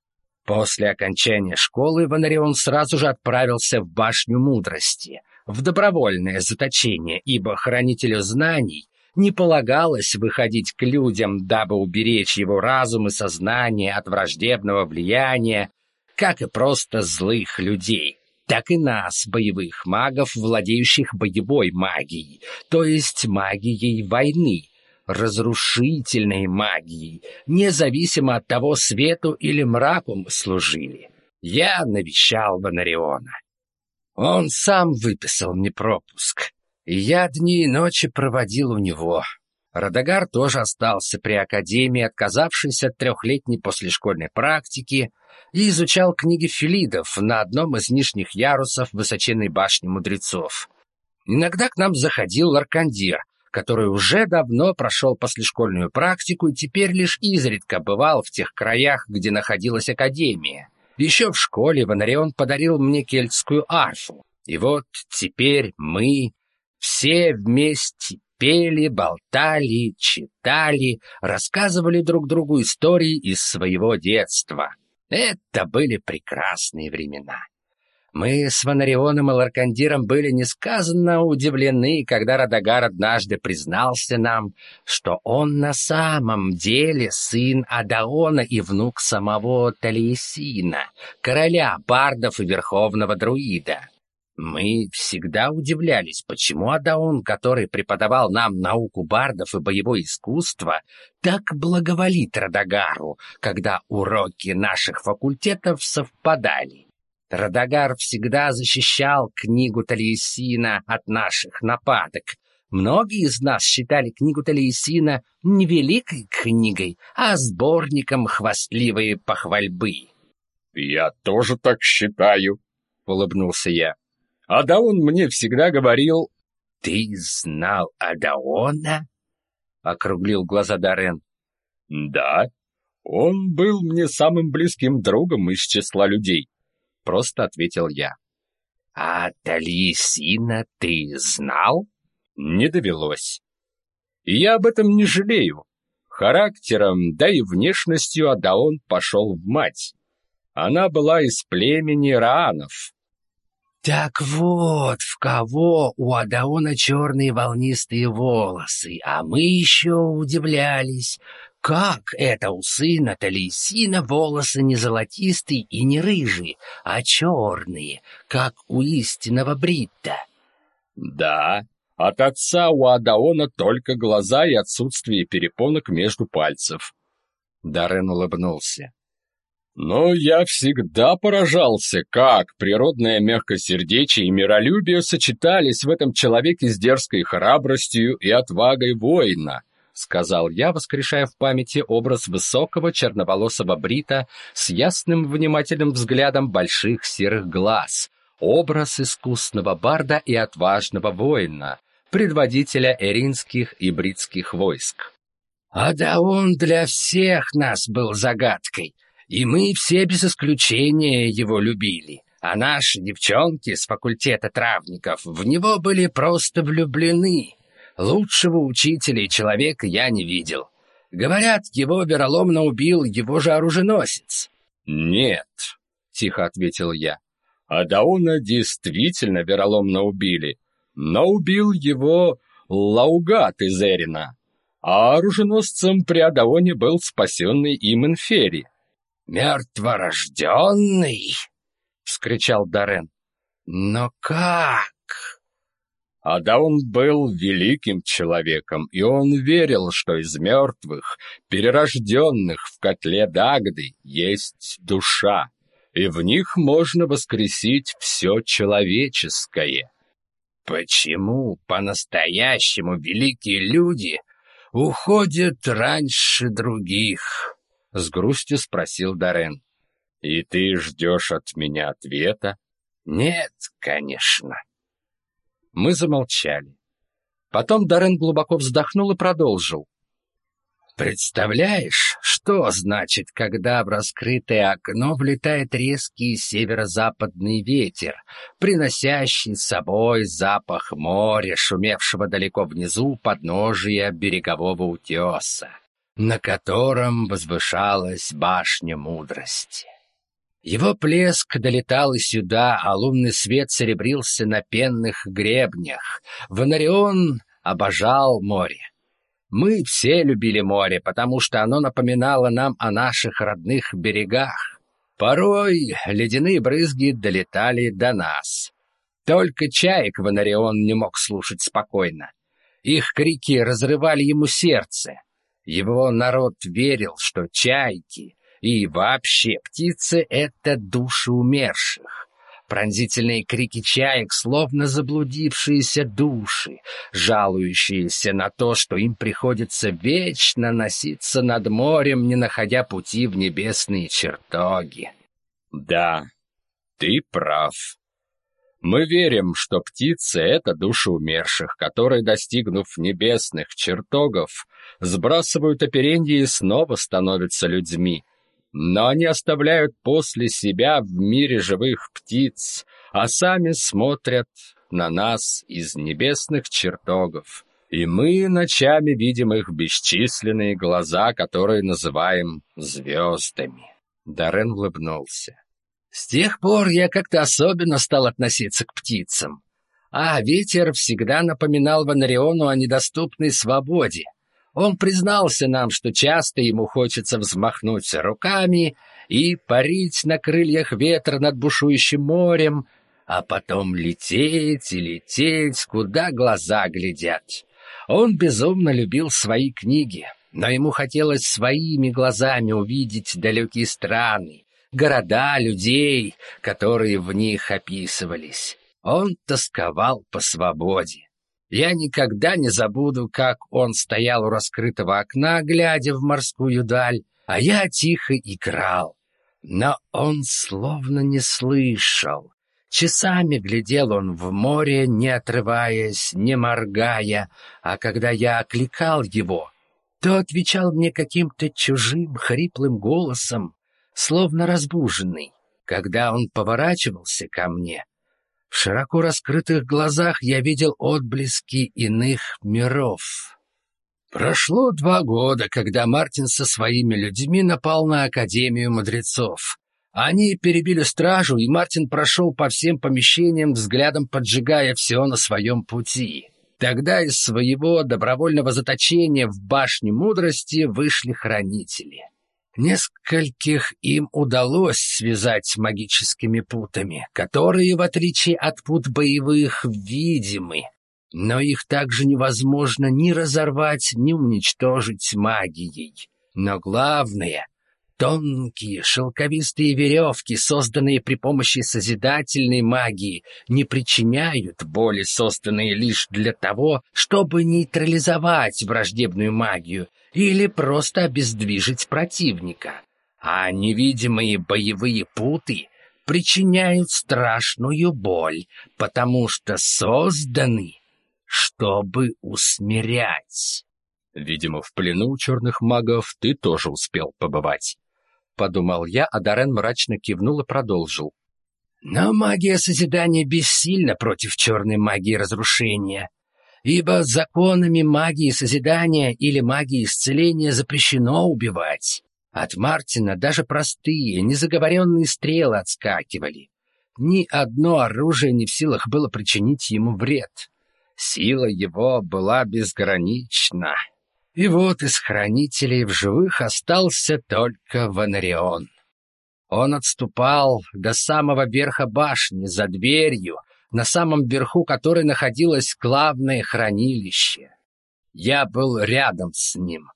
После окончания школы Ванарион сразу же отправился в башню мудрости, в добровольное заточение, ибо хранителю знаний не полагалось выходить к людям, дабы уберечь его разум и сознание от враждебного влияния, как и просто злых людей, так и нас, боевых магов, владеющих боевой магией, то есть магией войны, разрушительной магией, независимо от того, свету или мраку мы служили. Я навещал Бонариона. Он сам выписал мне пропуск, я дни и ночи проводил у него. Радагар тоже остался при академии, отказавшись от трехлетней послешкольной практики, и изучал книги филидов на одном из нижних ярусов высоченной башни мудрецов. Иногда к нам заходил Ларкандир, который уже давно прошел послешкольную практику и теперь лишь изредка бывал в тех краях, где находилась академия. Еще в школе Ванарион подарил мне кельтскую арфу. И вот теперь мы, все вместе пели, болтали, читали, рассказывали друг другу истории из своего детства. Это были прекрасные времена. Мы с Ванарионом и Ларкандиром были несказанно удивлены, когда Радагар однажды признался нам, что он на самом деле сын Адаона и внук самого Талиесина, короля бардов и верховного друида. Мы всегда удивлялись, почему Адаон, который преподавал нам науку бардов и боевое искусство, так благоволит Радагару, когда уроки наших факультетов совпадали. Радагар всегда защищал книгу Талиесина от наших нападок. Многие из нас считали книгу Талиесина не великой книгой, а сборником хвастливой похвальбы. «Я тоже так считаю», — улыбнулся я. Адаон мне всегда говорил... — Ты знал Адаона? — округлил глаза Дарен. — Да, он был мне самым близким другом из числа людей, — просто ответил я. — А Талисина ты знал? — Не довелось. И я об этом не жалею. Характером, да и внешностью Адаон пошел в мать. Она была из племени Раанов, так вот, в кого у Адаона черные волнистые волосы, а мы еще удивлялись, как это у сына Талисина волосы не золотистые и не рыжие, а черные, как у истинного Бритта. Да, от отца у Адаона только глаза и отсутствие перепонок между пальцев. Даррен улыбнулся. Но я всегда поражался, как природное мягкосердечие и миролюбие сочетались в этом человеке с дерзкой храбростью и отвагой воина, сказал я, воскрешая в памяти образ высокого черноволосого брита с ясным внимательным взглядом больших серых глаз, образ искусного барда и отважного воина, предводителя эринских и бритских войск. А да он для всех нас был загадкой, и мы все без исключения его любили. А наши девчонки с факультета травников в него были просто влюблены. Лучшего учителя и человека я не видел. Говорят, его вероломно убил его же оруженосец. «Нет», — тихо ответил я. А Дауна действительно вероломно убили, но убил его Лаугат из Эрина, а оруженосцем при Адаоне был спасенный им Инфери. «Мертворожденный!» — вскричал Дарен. «Но как?» А да он был великим человеком, и он верил, что из мертвых, перерожденных в котле Дагды, есть душа, и в них можно воскресить все человеческое. Почему по-настоящему великие люди уходят раньше других? С грустью спросил Дарен. И ты ждешь от меня ответа? Нет, конечно. Мы замолчали. Потом Дарен глубоко вздохнул и продолжил. Представляешь, что значит, когда в раскрытое окно влетает резкий северо-западный ветер, приносящий с собой запах моря, шумевшего далеко внизу подножия берегового утеса, на котором возвышалась башня мудрости? Его плеск долетал и сюда, а лунный свет серебрился на пенных гребнях. Ванарион обожал море. Мы все любили море, потому что оно напоминало нам о наших родных берегах. Порой ледяные брызги долетали до нас. Только чаек Ванарион не мог слушать спокойно. Их крики разрывали ему сердце. Его народ верил, что чайки и вообще, птицы — это души умерших. Пронзительные крики чаек, словно заблудившиеся души, жалующиеся на то, что им приходится вечно носиться над морем, не находя пути в небесные чертоги. Да, ты прав. Мы верим, что птицы — это души умерших, которые, достигнув небесных чертогов, сбрасывают оперенье и снова становятся людьми — но они оставляют после себя в мире живых птиц, а сами смотрят на нас из небесных чертогов. И мы ночами видим их бесчисленные глаза, которые называем звездами. Дарен улыбнулся. С тех пор я как-то особенно стал относиться к птицам. А ветер всегда напоминал Ванариону о недоступной свободе. Он признался нам, что часто ему хочется взмахнуть руками и парить на крыльях ветра над бушующим морем, а потом лететь и лететь, куда глаза глядят. Он безумно любил свои книги, но ему хотелось своими глазами увидеть далекие страны, города, людей, которые в них описывались. Он тосковал по свободе. Я никогда не забуду, как он стоял у раскрытого окна, глядя в морскую даль, а я тихо играл. Но он словно не слышал. Часами глядел он в море, не отрываясь, не моргая, а когда я окликал его, то отвечал мне каким-то чужим хриплым голосом, словно разбуженный. Когда он поворачивался ко мне, в широко раскрытых глазах я видел отблески иных миров. Прошло два года, когда Мартин со своими людьми напал на Академию мудрецов. Они перебили стражу, и Мартин прошел по всем помещениям, взглядом поджигая все на своем пути. Тогда из своего добровольного заточения в башне мудрости вышли хранители. Нескольких им удалось связать магическими путами, которые, в отличие от пут боевых, видимы. Но их также невозможно ни разорвать, ни уничтожить магией. Но главное — тонкие шелковистые веревки, созданные при помощи созидательной магии, не причиняют боли, созданные лишь для того, чтобы нейтрализовать враждебную магию или просто обездвижить противника. А невидимые боевые путы причиняют страшную боль, потому что созданы, чтобы усмирять. Видимо, в плену у черных магов ты тоже успел побывать. Подумал я, а Дарен мрачно кивнул и продолжил. Но магия созидания бессильна против черной магии разрушения ибо законами магии созидания или магии исцеления запрещено убивать. От Мартина даже простые, незаговоренные стрелы отскакивали. ни одно оружие не в силах было причинить ему вред. Сила его была безгранична. И вот из хранителей в живых остался только Ванарион. Он отступал до самого верха башни, за дверью, на самом верху которой находилось главное хранилище. Я был рядом с ним.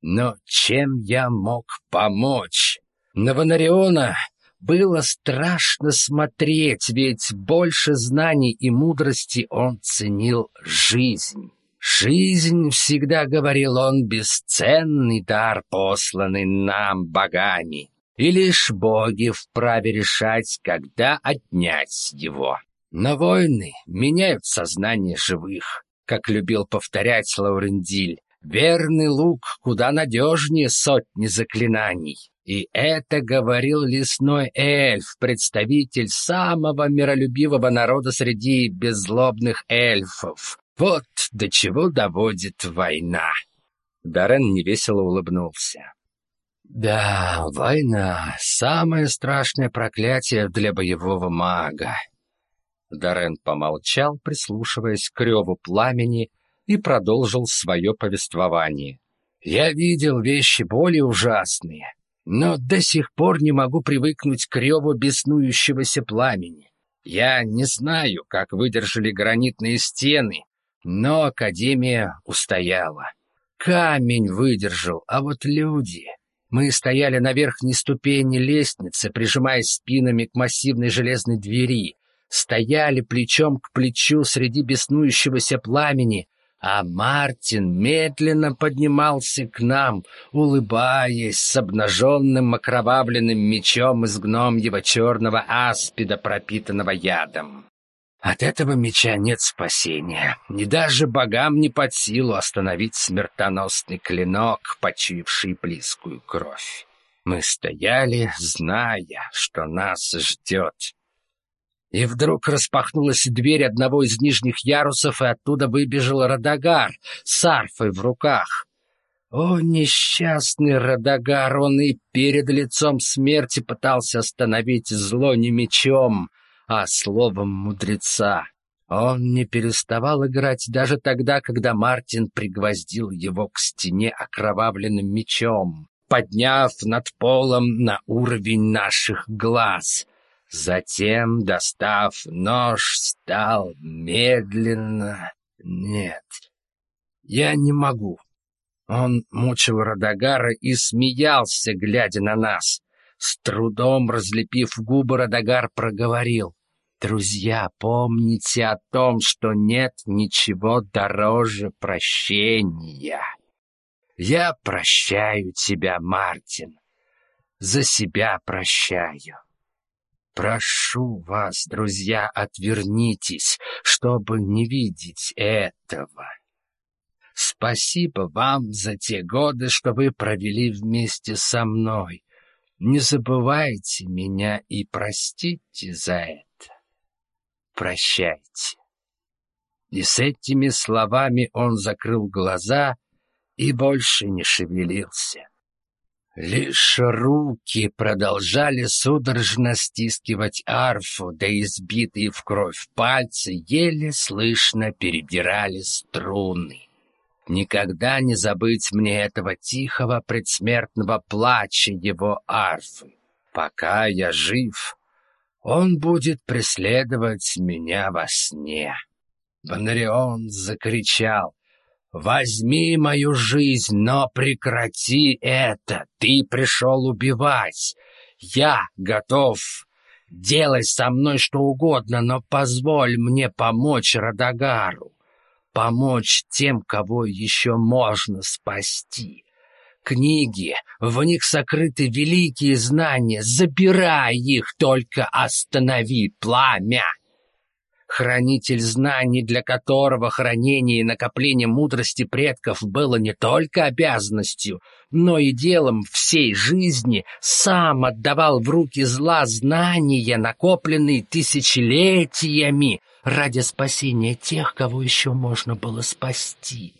Но чем я мог помочь? На Ванариона было страшно смотреть, ведь больше знаний и мудрости он ценил жизнь. Жизнь, всегда говорил он, бесценный дар, посланный нам богами, и лишь боги вправе решать, когда отнять его. Но войны меняют сознание живых, как любил повторять Лаурендиль. Верный лук куда надежнее сотни заклинаний. И это говорил лесной эльф, представитель самого миролюбивого народа среди беззлобных эльфов. Вот до чего доводит война. Дарен невесело улыбнулся. Да, война — самое страшное проклятие для боевого мага. Дарен помолчал, прислушиваясь к реву пламени, и продолжил свое повествование. «Я видел вещи более ужасные, но до сих пор не могу привыкнуть к реву беснующегося пламени. Я не знаю, как выдержали гранитные стены, но Академия устояла. Камень выдержал, а вот люди... Мы стояли на верхней ступени лестницы, прижимаясь спинами к массивной железной двери, стояли плечом к плечу среди беснующегося пламени, а Мартин медленно поднимался к нам, улыбаясь с обнаженным окровавленным мечом из гномьего черного аспида, пропитанного ядом. От этого меча нет спасения, ни даже богам не под силу остановить смертоносный клинок, почуявший близкую кровь. Мы стояли, зная, что нас ждет. И вдруг распахнулась дверь одного из нижних ярусов, и оттуда выбежал Радагар с арфой в руках. О, несчастный Радагар, он и перед лицом смерти пытался остановить зло не мечом, а словом мудреца. Он не переставал играть даже тогда, когда Мартин пригвоздил его к стене окровавленным мечом, подняв над полом на уровень наших глаз. Затем, достав нож, стал медленно... Нет, я не могу. Он мучил Радагара и смеялся, глядя на нас. С трудом разлепив губы, Радагар проговорил. Друзья, помните о том, что нет ничего дороже прощения. Я прощаю тебя, Мартин. За себя прощаю. Прошу вас, друзья, отвернитесь, чтобы не видеть этого. Спасибо вам за те годы, что вы провели вместе со мной. Не забывайте меня и простите за это прощайте. И с этими словами он закрыл глаза и больше не шевелился. Лишь руки продолжали судорожно стискивать арфу, да избитые в кровь пальцы еле слышно перебирали струны. Никогда не забыть мне этого тихого предсмертного плача его арфы. Пока я жив, он будет преследовать меня во сне. Бонарион закричал. «Возьми мою жизнь, но прекрати это! Ты пришел убивать! Я готов! Делай со мной что угодно, но позволь мне помочь Радагару, помочь тем, кого еще можно спасти книги, в них сокрыты великие знания, забирай их, только останови пламя. Хранитель знаний, для которого хранение и накопление мудрости предков было не только обязанностью, но и делом всей жизни, сам отдавал в руки зла знания, накопленные тысячелетиями, ради спасения тех, кого еще можно было спасти.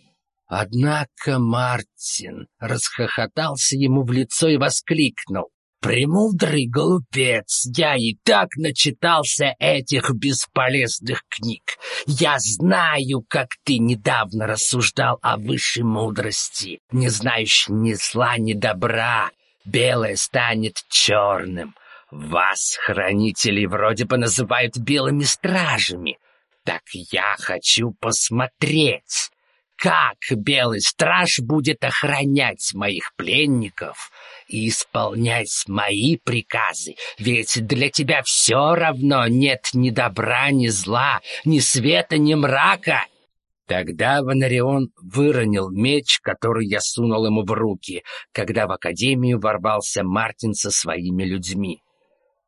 Однако Мартин расхохотался ему в лицо и воскликнул. Премудрый голубец, я и так начитался этих бесполезных книг. Я знаю, как ты недавно рассуждал о высшей мудрости. Не знаешь ни зла, ни добра. Белое станет черным. Вас, хранителей, вроде бы называют белыми стражами. Так я хочу посмотреть, как белый страж будет охранять моих пленников и исполнять мои приказы, ведь для тебя все равно нет ни добра, ни зла, ни света, ни мрака. Тогда Ванарион выронил меч, который я сунул ему в руки, когда в академию ворвался Мартин со своими людьми.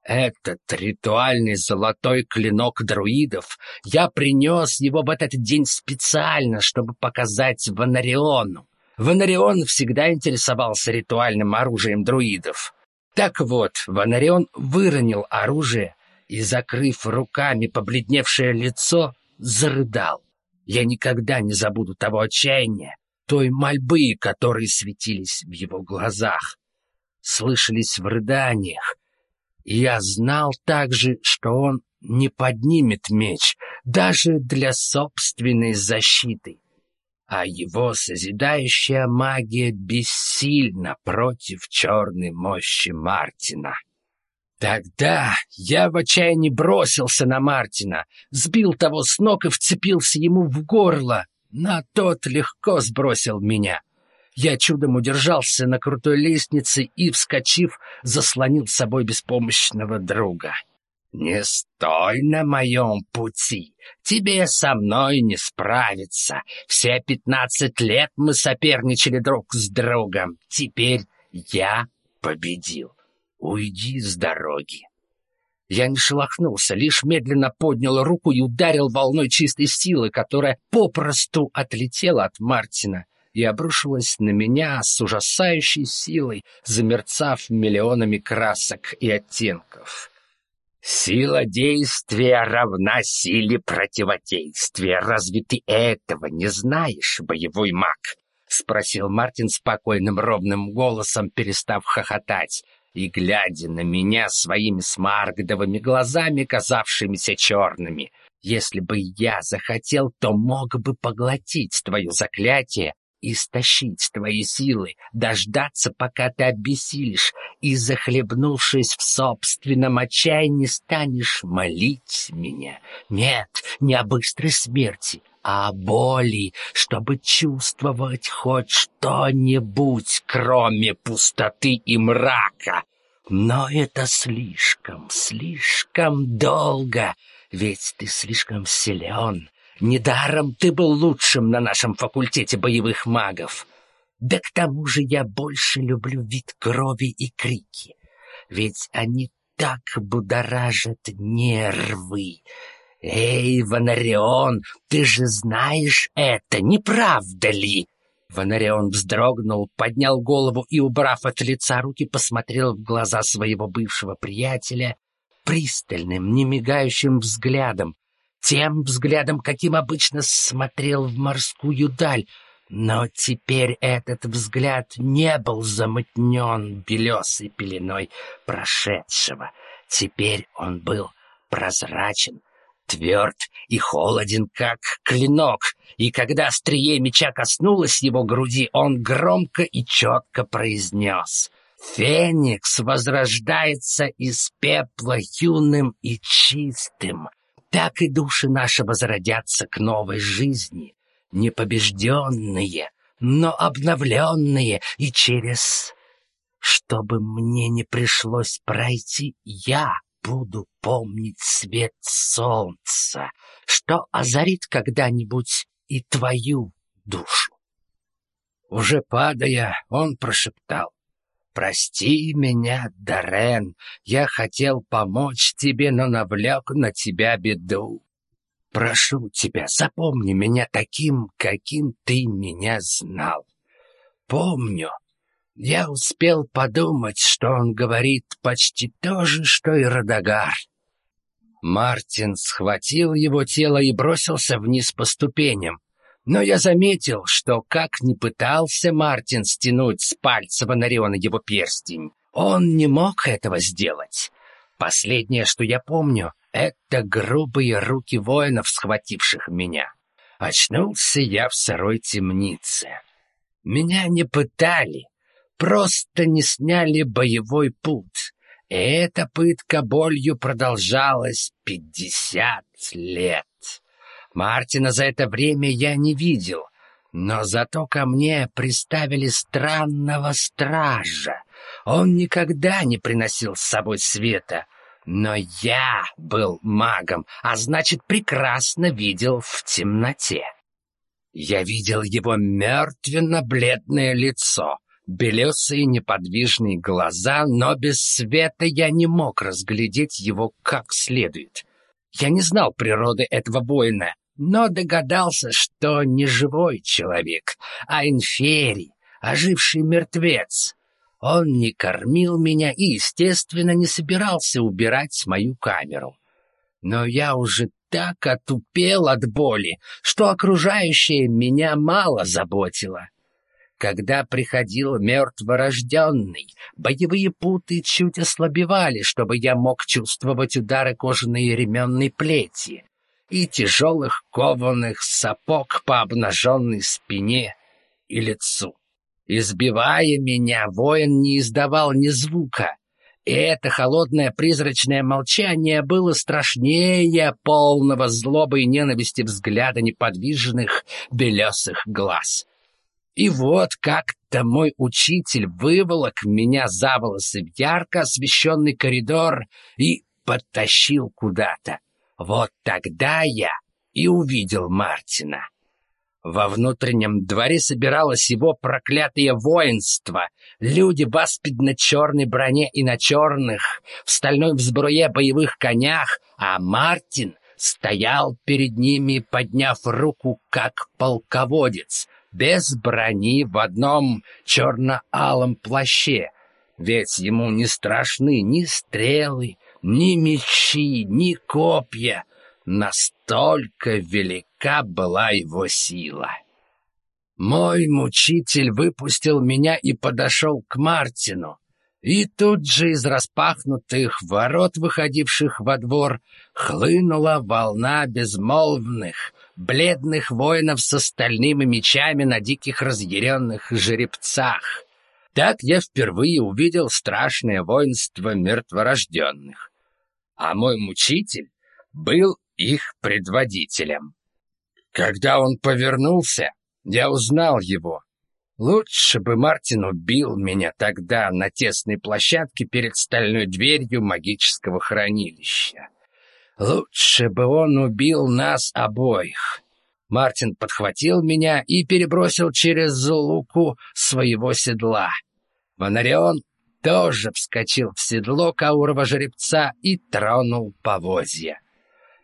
Этот ритуальный золотой клинок друидов, я принес его в этот день специально, чтобы показать Ванариону. Ванарион всегда интересовался ритуальным оружием друидов. Так вот, Ванарион выронил оружие и, закрыв руками побледневшее лицо, зарыдал. Я никогда не забуду того отчаяния, той мольбы, которые светились в его глазах. Слышались в рыданиях, я знал также, что он не поднимет меч даже для собственной защиты, а его созидающая магия бессильна против черной мощи Мартина. Тогда я в отчаянии бросился на Мартина, сбил того с ног и вцепился ему в горло, но тот легко сбросил меня. Я чудом удержался на крутой лестнице и, вскочив, заслонил с собой беспомощного друга. «Не стой на моем пути! Тебе со мной не справиться! Все пятнадцать лет мы соперничали друг с другом. Теперь я победил. Уйди с дороги!» Я не шелохнулся, лишь медленно поднял руку и ударил волной чистой силы, которая попросту отлетела от Мартина и обрушилась на меня с ужасающей силой, замерцав миллионами красок и оттенков. «Сила действия равна силе противодействия. Разве ты этого не знаешь, боевой маг?» — спросил Мартин спокойным ровным голосом, перестав хохотать и глядя на меня своими смаргдовыми глазами, казавшимися черными. «Если бы я захотел, то мог бы поглотить твое заклятие истощить твои силы, дождаться, пока ты обессилишь, и, захлебнувшись в собственном отчаянии, станешь молить меня. Нет, не о быстрой смерти, а о боли, чтобы чувствовать хоть что-нибудь, кроме пустоты и мрака. Но это слишком, слишком долго, ведь ты слишком силен, Недаром ты был лучшим на нашем факультете боевых магов. Да к тому же я больше люблю вид крови и крики. Ведь они так будоражат нервы. Эй, Ванарион, ты же знаешь это, не правда ли? Ванарион вздрогнул, поднял голову и, убрав от лица руки, посмотрел в глаза своего бывшего приятеля пристальным, немигающим взглядом, тем взглядом, каким обычно смотрел в морскую даль, но теперь этот взгляд не был замутнен белесой пеленой прошедшего. Теперь он был прозрачен, тверд и холоден, как клинок, и когда острие меча коснулось его груди, он громко и четко произнес. «Феникс возрождается из пепла юным и чистым, так и души наши возродятся к новой жизни, непобежденные, но обновленные, и через... Чтобы мне не пришлось пройти, я буду помнить свет солнца, что озарит когда-нибудь и твою душу. Уже падая, он прошептал. «Прости меня, Дарен, я хотел помочь тебе, но навлек на тебя беду. Прошу тебя, запомни меня таким, каким ты меня знал. Помню, я успел подумать, что он говорит почти то же, что и Радагар. Мартин схватил его тело и бросился вниз по ступеням. Но я заметил, что как ни пытался Мартин стянуть с пальца Ванариона его перстень, Он не мог этого сделать. Последнее, что я помню, это грубые руки воинов, схвативших меня. Очнулся я в сырой темнице. Меня не пытали, просто не сняли боевой путь. И эта пытка болью продолжалась пятьдесят лет. Мартина за это время я не видел, но зато ко мне приставили странного стража. Он никогда не приносил с собой света, но я был магом, а значит, прекрасно видел в темноте. Я видел его мертвенно-бледное лицо, белесые неподвижные глаза, но без света я не мог разглядеть его как следует. Я не знал природы этого воина, но догадался, что не живой человек, а инферий, оживший мертвец. Он не кормил меня и, естественно, не собирался убирать мою камеру. Но я уже так отупел от боли, что окружающее меня мало заботило. Когда приходил мертворожденный, боевые путы чуть ослабевали, чтобы я мог чувствовать удары кожаной ременной плети и тяжелых кованых сапог по обнаженной спине и лицу. Избивая меня, воин не издавал ни звука, и это холодное призрачное молчание было страшнее полного злобы и ненависти взгляда неподвижных белесых глаз. И вот как-то мой учитель выволок меня за волосы в ярко освещенный коридор и подтащил куда-то. Вот тогда я и увидел Мартина. Во внутреннем дворе собиралось его проклятое воинство. Люди в аспидно-черной броне и на черных, в стальной взбруе боевых конях, а Мартин стоял перед ними, подняв руку, как полководец, без брони в одном черно-алом плаще. Ведь ему не страшны ни стрелы, ни мечи, ни копья. Настолько велика была его сила. Мой мучитель выпустил меня и подошел к Мартину. И тут же из распахнутых ворот, выходивших во двор, хлынула волна безмолвных, бледных воинов с остальными мечами на диких разъяренных жеребцах. Так я впервые увидел страшное воинство мертворожденных. А мой мучитель был их предводителем. Когда он повернулся, я узнал его. Лучше бы Мартин убил меня тогда на тесной площадке перед стальной дверью магического хранилища. Лучше бы он убил нас обоих. Мартин подхватил меня и перебросил через луку своего седла. Монарион тоже вскочил в седло каурова жеребца и тронул повозья.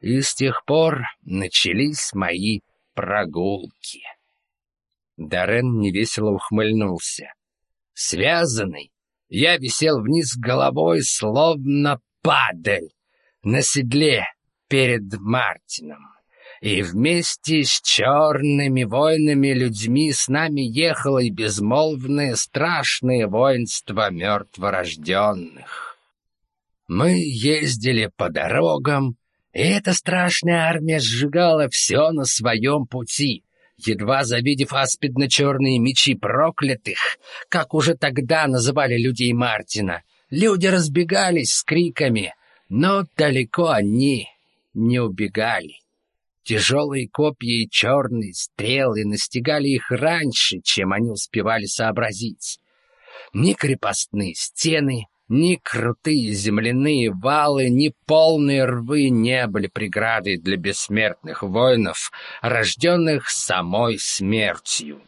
И с тех пор начались мои прогулки. Дарен невесело ухмыльнулся. Связанный, я висел вниз головой, словно падаль, на седле перед Мартином. И вместе с черными воинами людьми с нами ехало и безмолвное страшное воинство мертворожденных. Мы ездили по дорогам, и эта страшная армия сжигала все на своем пути, едва завидев аспидно-черные мечи проклятых, как уже тогда называли людей Мартина. Люди разбегались с криками — но далеко они не убегали. Тяжелые копья и черные стрелы настигали их раньше, чем они успевали сообразить. Ни крепостные стены, ни крутые земляные валы, ни полные рвы не были преградой для бессмертных воинов, рожденных самой смертью.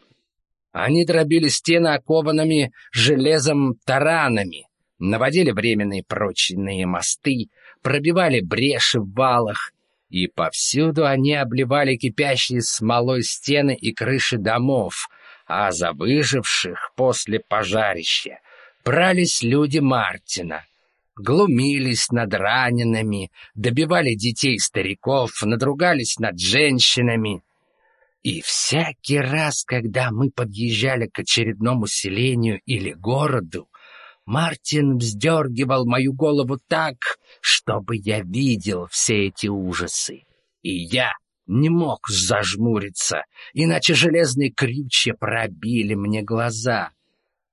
Они дробили стены окованными железом таранами, наводили временные прочные мосты, пробивали бреши в валах, и повсюду они обливали кипящие смолой стены и крыши домов, а за выживших после пожарища брались люди Мартина, глумились над ранеными, добивали детей стариков, надругались над женщинами. И всякий раз, когда мы подъезжали к очередному селению или городу, Мартин вздергивал мою голову так, чтобы я видел все эти ужасы. И я не мог зажмуриться, иначе железные крючья пробили мне глаза.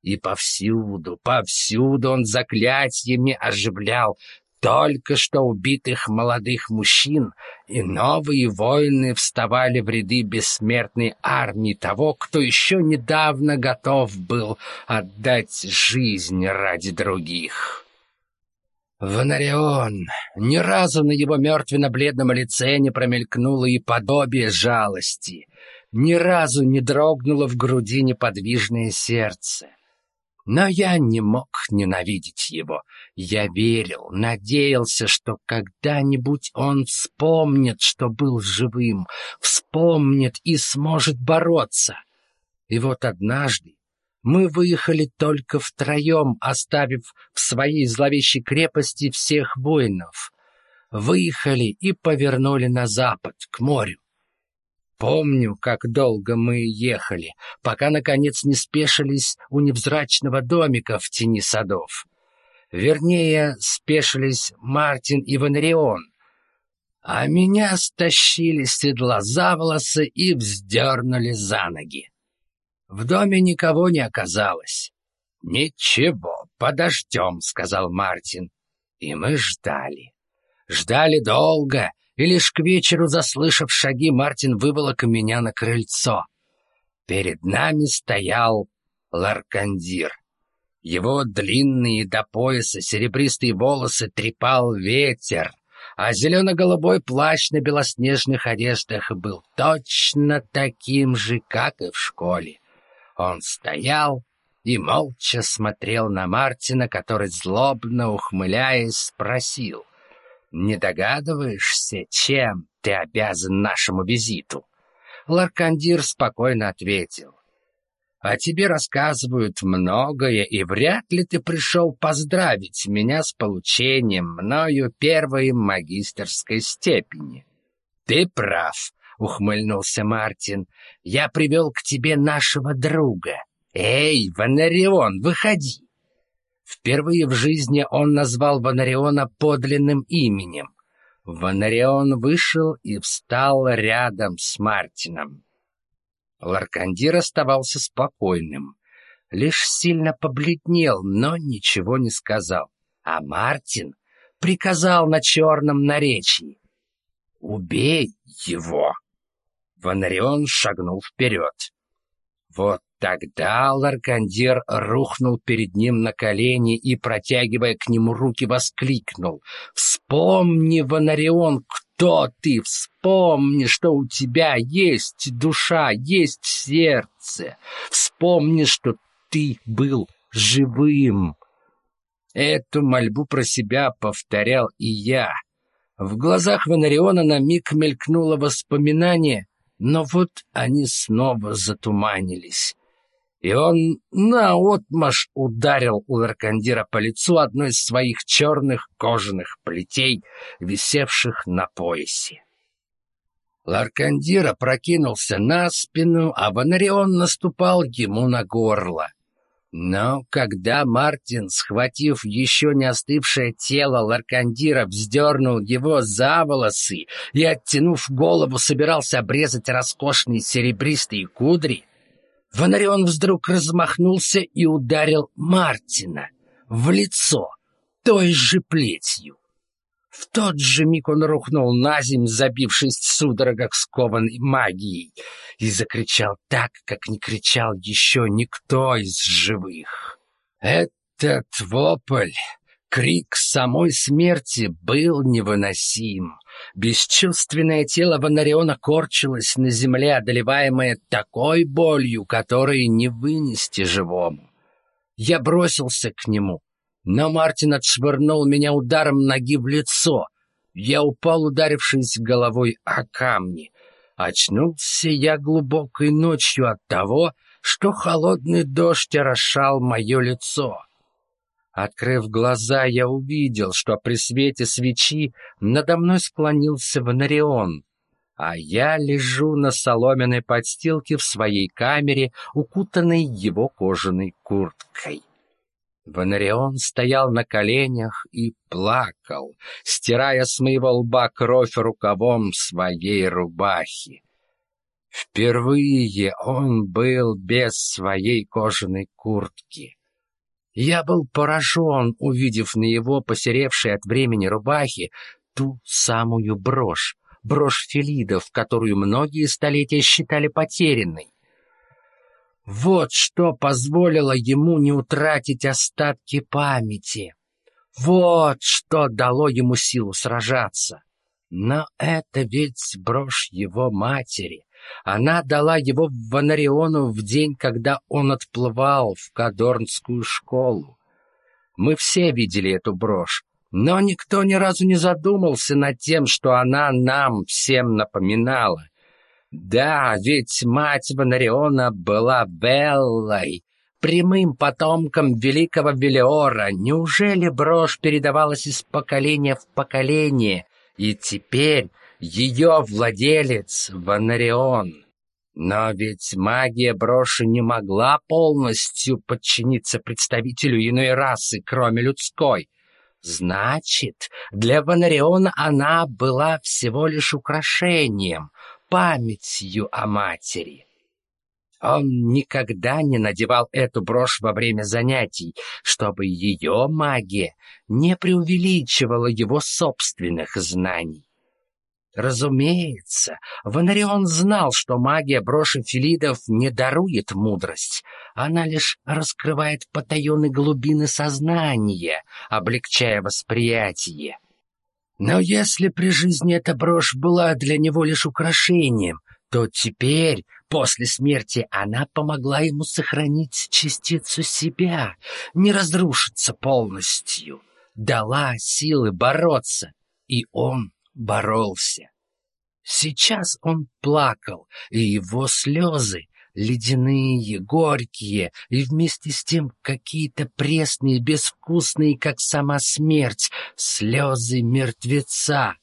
И повсюду, повсюду он заклятиями оживлял только что убитых молодых мужчин, и новые воины вставали в ряды бессмертной армии того, кто еще недавно готов был отдать жизнь ради других. Ванарион! Ни разу на его мертвенно-бледном лице не промелькнуло и подобие жалости, ни разу не дрогнуло в груди неподвижное сердце. Но я не мог ненавидеть его. Я верил, надеялся, что когда-нибудь он вспомнит, что был живым, вспомнит и сможет бороться. И вот однажды мы выехали только втроем, оставив в своей зловещей крепости всех воинов. Выехали и повернули на запад, к морю. Помню, как долго мы ехали, пока, наконец, не спешились у невзрачного домика в тени садов. Вернее, спешились Мартин и Ванрион, а меня стащили с седла за волосы и вздернули за ноги. В доме никого не оказалось. «Ничего, подождем», — сказал Мартин. И мы ждали. Ждали долго, и лишь к вечеру, заслышав шаги, Мартин выволок меня на крыльцо. Перед нами стоял Ларкандир. Его длинные до пояса серебристые волосы трепал ветер, а зелено-голубой плащ на белоснежных одеждах был точно таким же, как и в школе. Он стоял и молча смотрел на Мартина, который, злобно ухмыляясь, спросил — не догадываешься, чем ты обязан нашему визиту?» Ларкандир спокойно ответил. «О тебе рассказывают многое, и вряд ли ты пришел поздравить меня с получением мною первой магистерской степени». «Ты прав», — ухмыльнулся Мартин. «Я привел к тебе нашего друга. Эй, Ванарион, выходи!» Впервые в жизни он назвал Ванариона подлинным именем. Ванарион вышел и встал рядом с Мартином. Ларкандир оставался спокойным, лишь сильно побледнел, но ничего не сказал. А Мартин приказал на черном наречии. «Убей его!» Ванарион шагнул вперед. Вот Тогда Ларкандир рухнул перед ним на колени и, протягивая к нему руки, воскликнул. «Вспомни, Ванарион, кто ты! Вспомни, что у тебя есть душа, есть сердце! Вспомни, что ты был живым!» Эту мольбу про себя повторял и я. В глазах Ванариона на миг мелькнуло воспоминание, но вот они снова затуманились и он наотмашь ударил Уларкандира по лицу одной из своих черных кожаных плетей, висевших на поясе. Ларкандира прокинулся на спину, а Бонарион наступал ему на горло. Но когда Мартин, схватив еще не остывшее тело Ларкандира, вздернул его за волосы и, оттянув голову, собирался обрезать роскошные серебристые кудри, Фонарион вдруг размахнулся и ударил Мартина в лицо той же плетью. В тот же миг он рухнул на землю, забившись в судорогах скованной магией, и закричал так, как не кричал еще никто из живых. Этот вопль Крик самой смерти был невыносим. Бесчувственное тело Ванариона корчилось на земле, одолеваемое такой болью, которой не вынести живому. Я бросился к нему, но Мартин отшвырнул меня ударом ноги в лицо. Я упал, ударившись головой о камни. Очнулся я глубокой ночью от того, что холодный дождь орошал мое лицо. Открыв глаза, я увидел, что при свете свечи надо мной склонился Ванарион, а я лежу на соломенной подстилке в своей камере, укутанной его кожаной курткой. Ванарион стоял на коленях и плакал, стирая с моего лба кровь рукавом своей рубахи. Впервые он был без своей кожаной куртки. Я был поражен, увидев на его посеревшей от времени рубахе ту самую брошь, брошь Филидов, которую многие столетия считали потерянной. Вот что позволило ему не утратить остатки памяти. Вот что дало ему силу сражаться. Но это ведь брошь его матери. Она дала его Ванариону в день, когда он отплывал в Кадорнскую школу. Мы все видели эту брошь, но никто ни разу не задумался над тем, что она нам всем напоминала. Да, ведь мать Ванариона была Беллой, прямым потомком великого Велиора. Неужели брошь передавалась из поколения в поколение, и теперь ее владелец Ванарион? Но ведь магия броши не могла полностью подчиниться представителю иной расы, кроме людской. Значит, для Ванариона она была всего лишь украшением, памятью о матери. Он никогда не надевал эту брошь во время занятий, чтобы ее магия не преувеличивала его собственных знаний. Разумеется, Ванарион знал, что магия броши Филидов не дарует мудрость. Она лишь раскрывает потаенные глубины сознания, облегчая восприятие. Но если при жизни эта брошь была для него лишь украшением, то теперь, после смерти, она помогла ему сохранить частицу себя, не разрушиться полностью, дала силы бороться, и он боролся. Сейчас он плакал, и его слезы ледяные, горькие и вместе с тем какие-то пресные, безвкусные, как сама смерть, слезы мертвеца.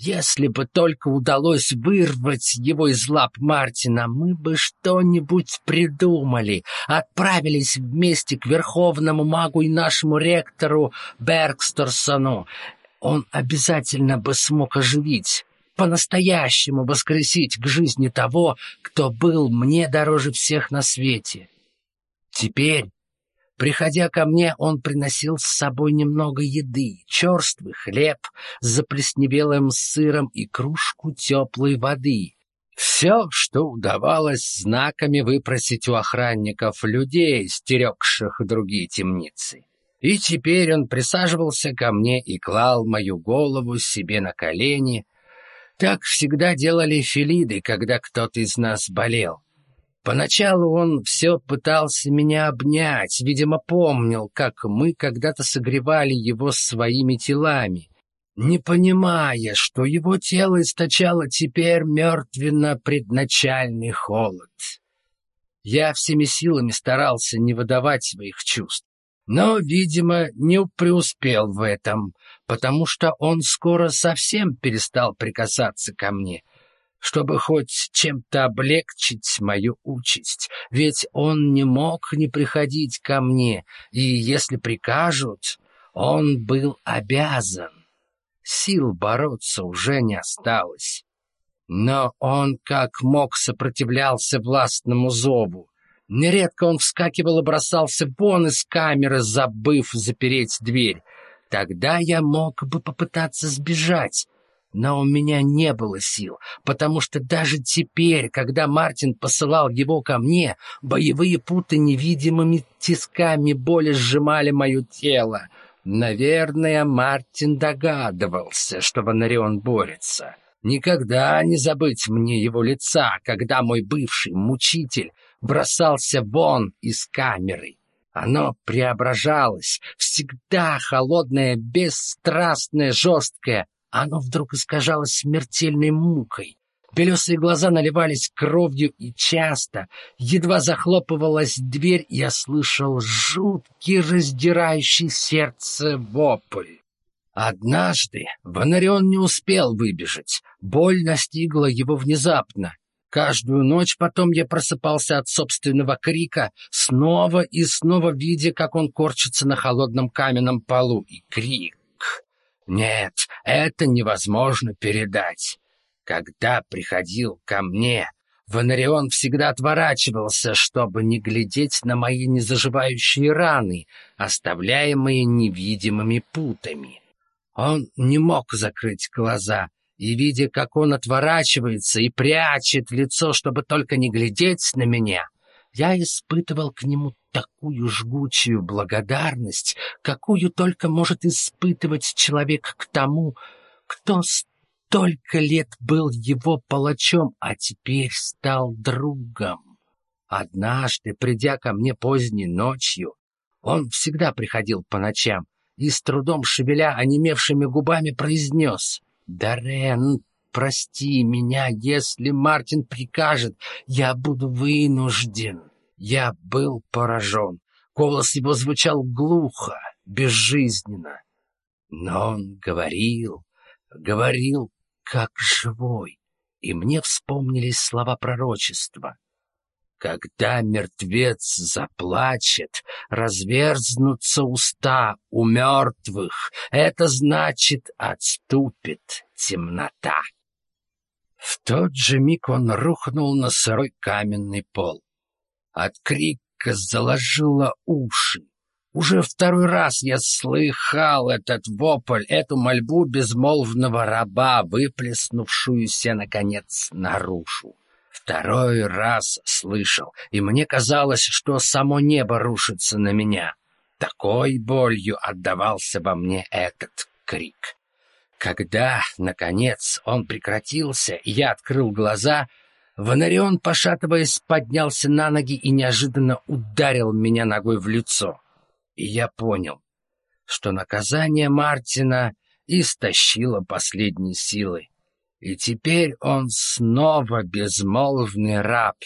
Если бы только удалось вырвать его из лап Мартина, мы бы что-нибудь придумали, отправились вместе к верховному магу и нашему ректору Бергсторсону. Он обязательно бы смог оживить по-настоящему воскресить к жизни того, кто был мне дороже всех на свете. Теперь, приходя ко мне, он приносил с собой немного еды, черствый хлеб с заплесневелым сыром и кружку теплой воды. Все, что удавалось знаками выпросить у охранников людей, стерегших другие темницы. И теперь он присаживался ко мне и клал мою голову себе на колени, так всегда делали филиды, когда кто-то из нас болел. Поначалу он все пытался меня обнять, видимо, помнил, как мы когда-то согревали его своими телами, не понимая, что его тело источало теперь мертвенно-предначальный холод. Я всеми силами старался не выдавать своих чувств но, видимо, не преуспел в этом, потому что он скоро совсем перестал прикасаться ко мне, чтобы хоть чем-то облегчить мою участь, ведь он не мог не приходить ко мне, и если прикажут, он был обязан. Сил бороться уже не осталось. Но он как мог сопротивлялся властному зову, Нередко он вскакивал и бросался вон из камеры, забыв запереть дверь. Тогда я мог бы попытаться сбежать, но у меня не было сил, потому что даже теперь, когда Мартин посылал его ко мне, боевые путы невидимыми тисками боли сжимали мое тело. Наверное, Мартин догадывался, что Ванарион борется. Никогда не забыть мне его лица, когда мой бывший мучитель бросался вон из камеры. Оно преображалось, всегда холодное, бесстрастное, жесткое. Оно вдруг искажалось смертельной мукой. Белесые глаза наливались кровью и часто, едва захлопывалась дверь, я слышал жуткий, раздирающий сердце вопль. Однажды Ванарион не успел выбежать. Боль настигла его внезапно, Каждую ночь потом я просыпался от собственного крика, снова и снова видя, как он корчится на холодном каменном полу. И крик. Нет, это невозможно передать. Когда приходил ко мне, Ванарион всегда отворачивался, чтобы не глядеть на мои незаживающие раны, оставляемые невидимыми путами. Он не мог закрыть глаза, и, видя, как он отворачивается и прячет лицо, чтобы только не глядеть на меня, я испытывал к нему такую жгучую благодарность, какую только может испытывать человек к тому, кто столько лет был его палачом, а теперь стал другом. Однажды, придя ко мне поздней ночью, он всегда приходил по ночам и, с трудом шевеля онемевшими губами, произнес «Дарен, прости меня, если Мартин прикажет, я буду вынужден». Я был поражен. Голос его звучал глухо, безжизненно. Но он говорил, говорил, как живой, и мне вспомнились слова пророчества. Когда мертвец заплачет, разверзнутся уста у мертвых. Это значит, отступит темнота. В тот же миг он рухнул на сырой каменный пол. От крика заложило уши. Уже второй раз я слыхал этот вопль, эту мольбу безмолвного раба, выплеснувшуюся, наконец, наружу. Второй раз слышал, и мне казалось, что само небо рушится на меня. Такой болью отдавался во мне этот крик. Когда, наконец, он прекратился, и я открыл глаза, Вонарион, пошатываясь, поднялся на ноги и неожиданно ударил меня ногой в лицо. И я понял, что наказание Мартина истощило последние силы. И теперь он снова безмолвный раб.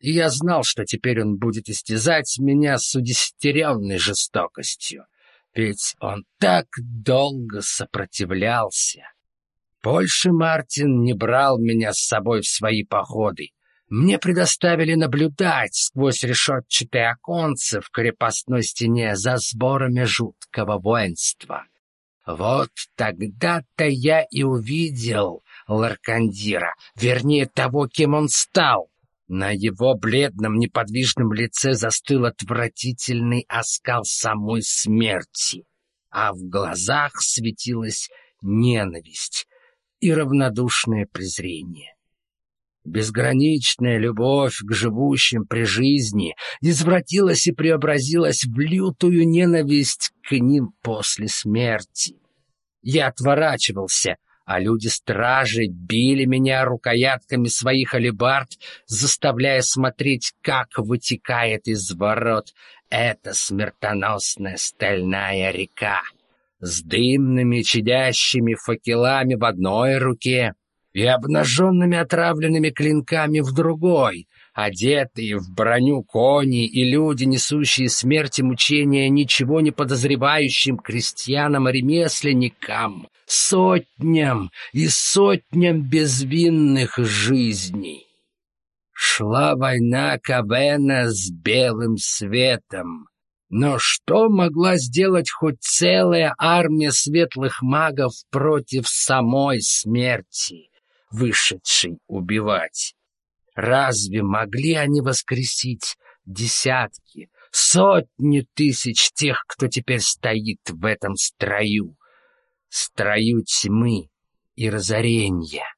И я знал, что теперь он будет истязать меня с удесятеренной жестокостью. Ведь он так долго сопротивлялся. Больше Мартин не брал меня с собой в свои походы. Мне предоставили наблюдать сквозь решетчатые оконцы в крепостной стене за сборами жуткого воинства. Вот тогда-то я и увидел Ларкандира, вернее того, кем он стал. На его бледном неподвижном лице застыл отвратительный оскал самой смерти, а в глазах светилась ненависть и равнодушное презрение. Безграничная любовь к живущим при жизни извратилась и преобразилась в лютую ненависть к ним после смерти. Я отворачивался, а люди-стражи били меня рукоятками своих алебард, заставляя смотреть, как вытекает из ворот эта смертоносная стальная река с дымными чадящими факелами в одной руке и обнаженными отравленными клинками в другой, одетые в броню кони и люди, несущие смерть и мучения ничего не подозревающим крестьянам ремесленникам, сотням и сотням безвинных жизней. Шла война Кавена с белым светом. Но что могла сделать хоть целая армия светлых магов против самой смерти, вышедшей убивать? Разве могли они воскресить десятки, сотни тысяч тех, кто теперь стоит в этом строю? строю тьмы и разорения.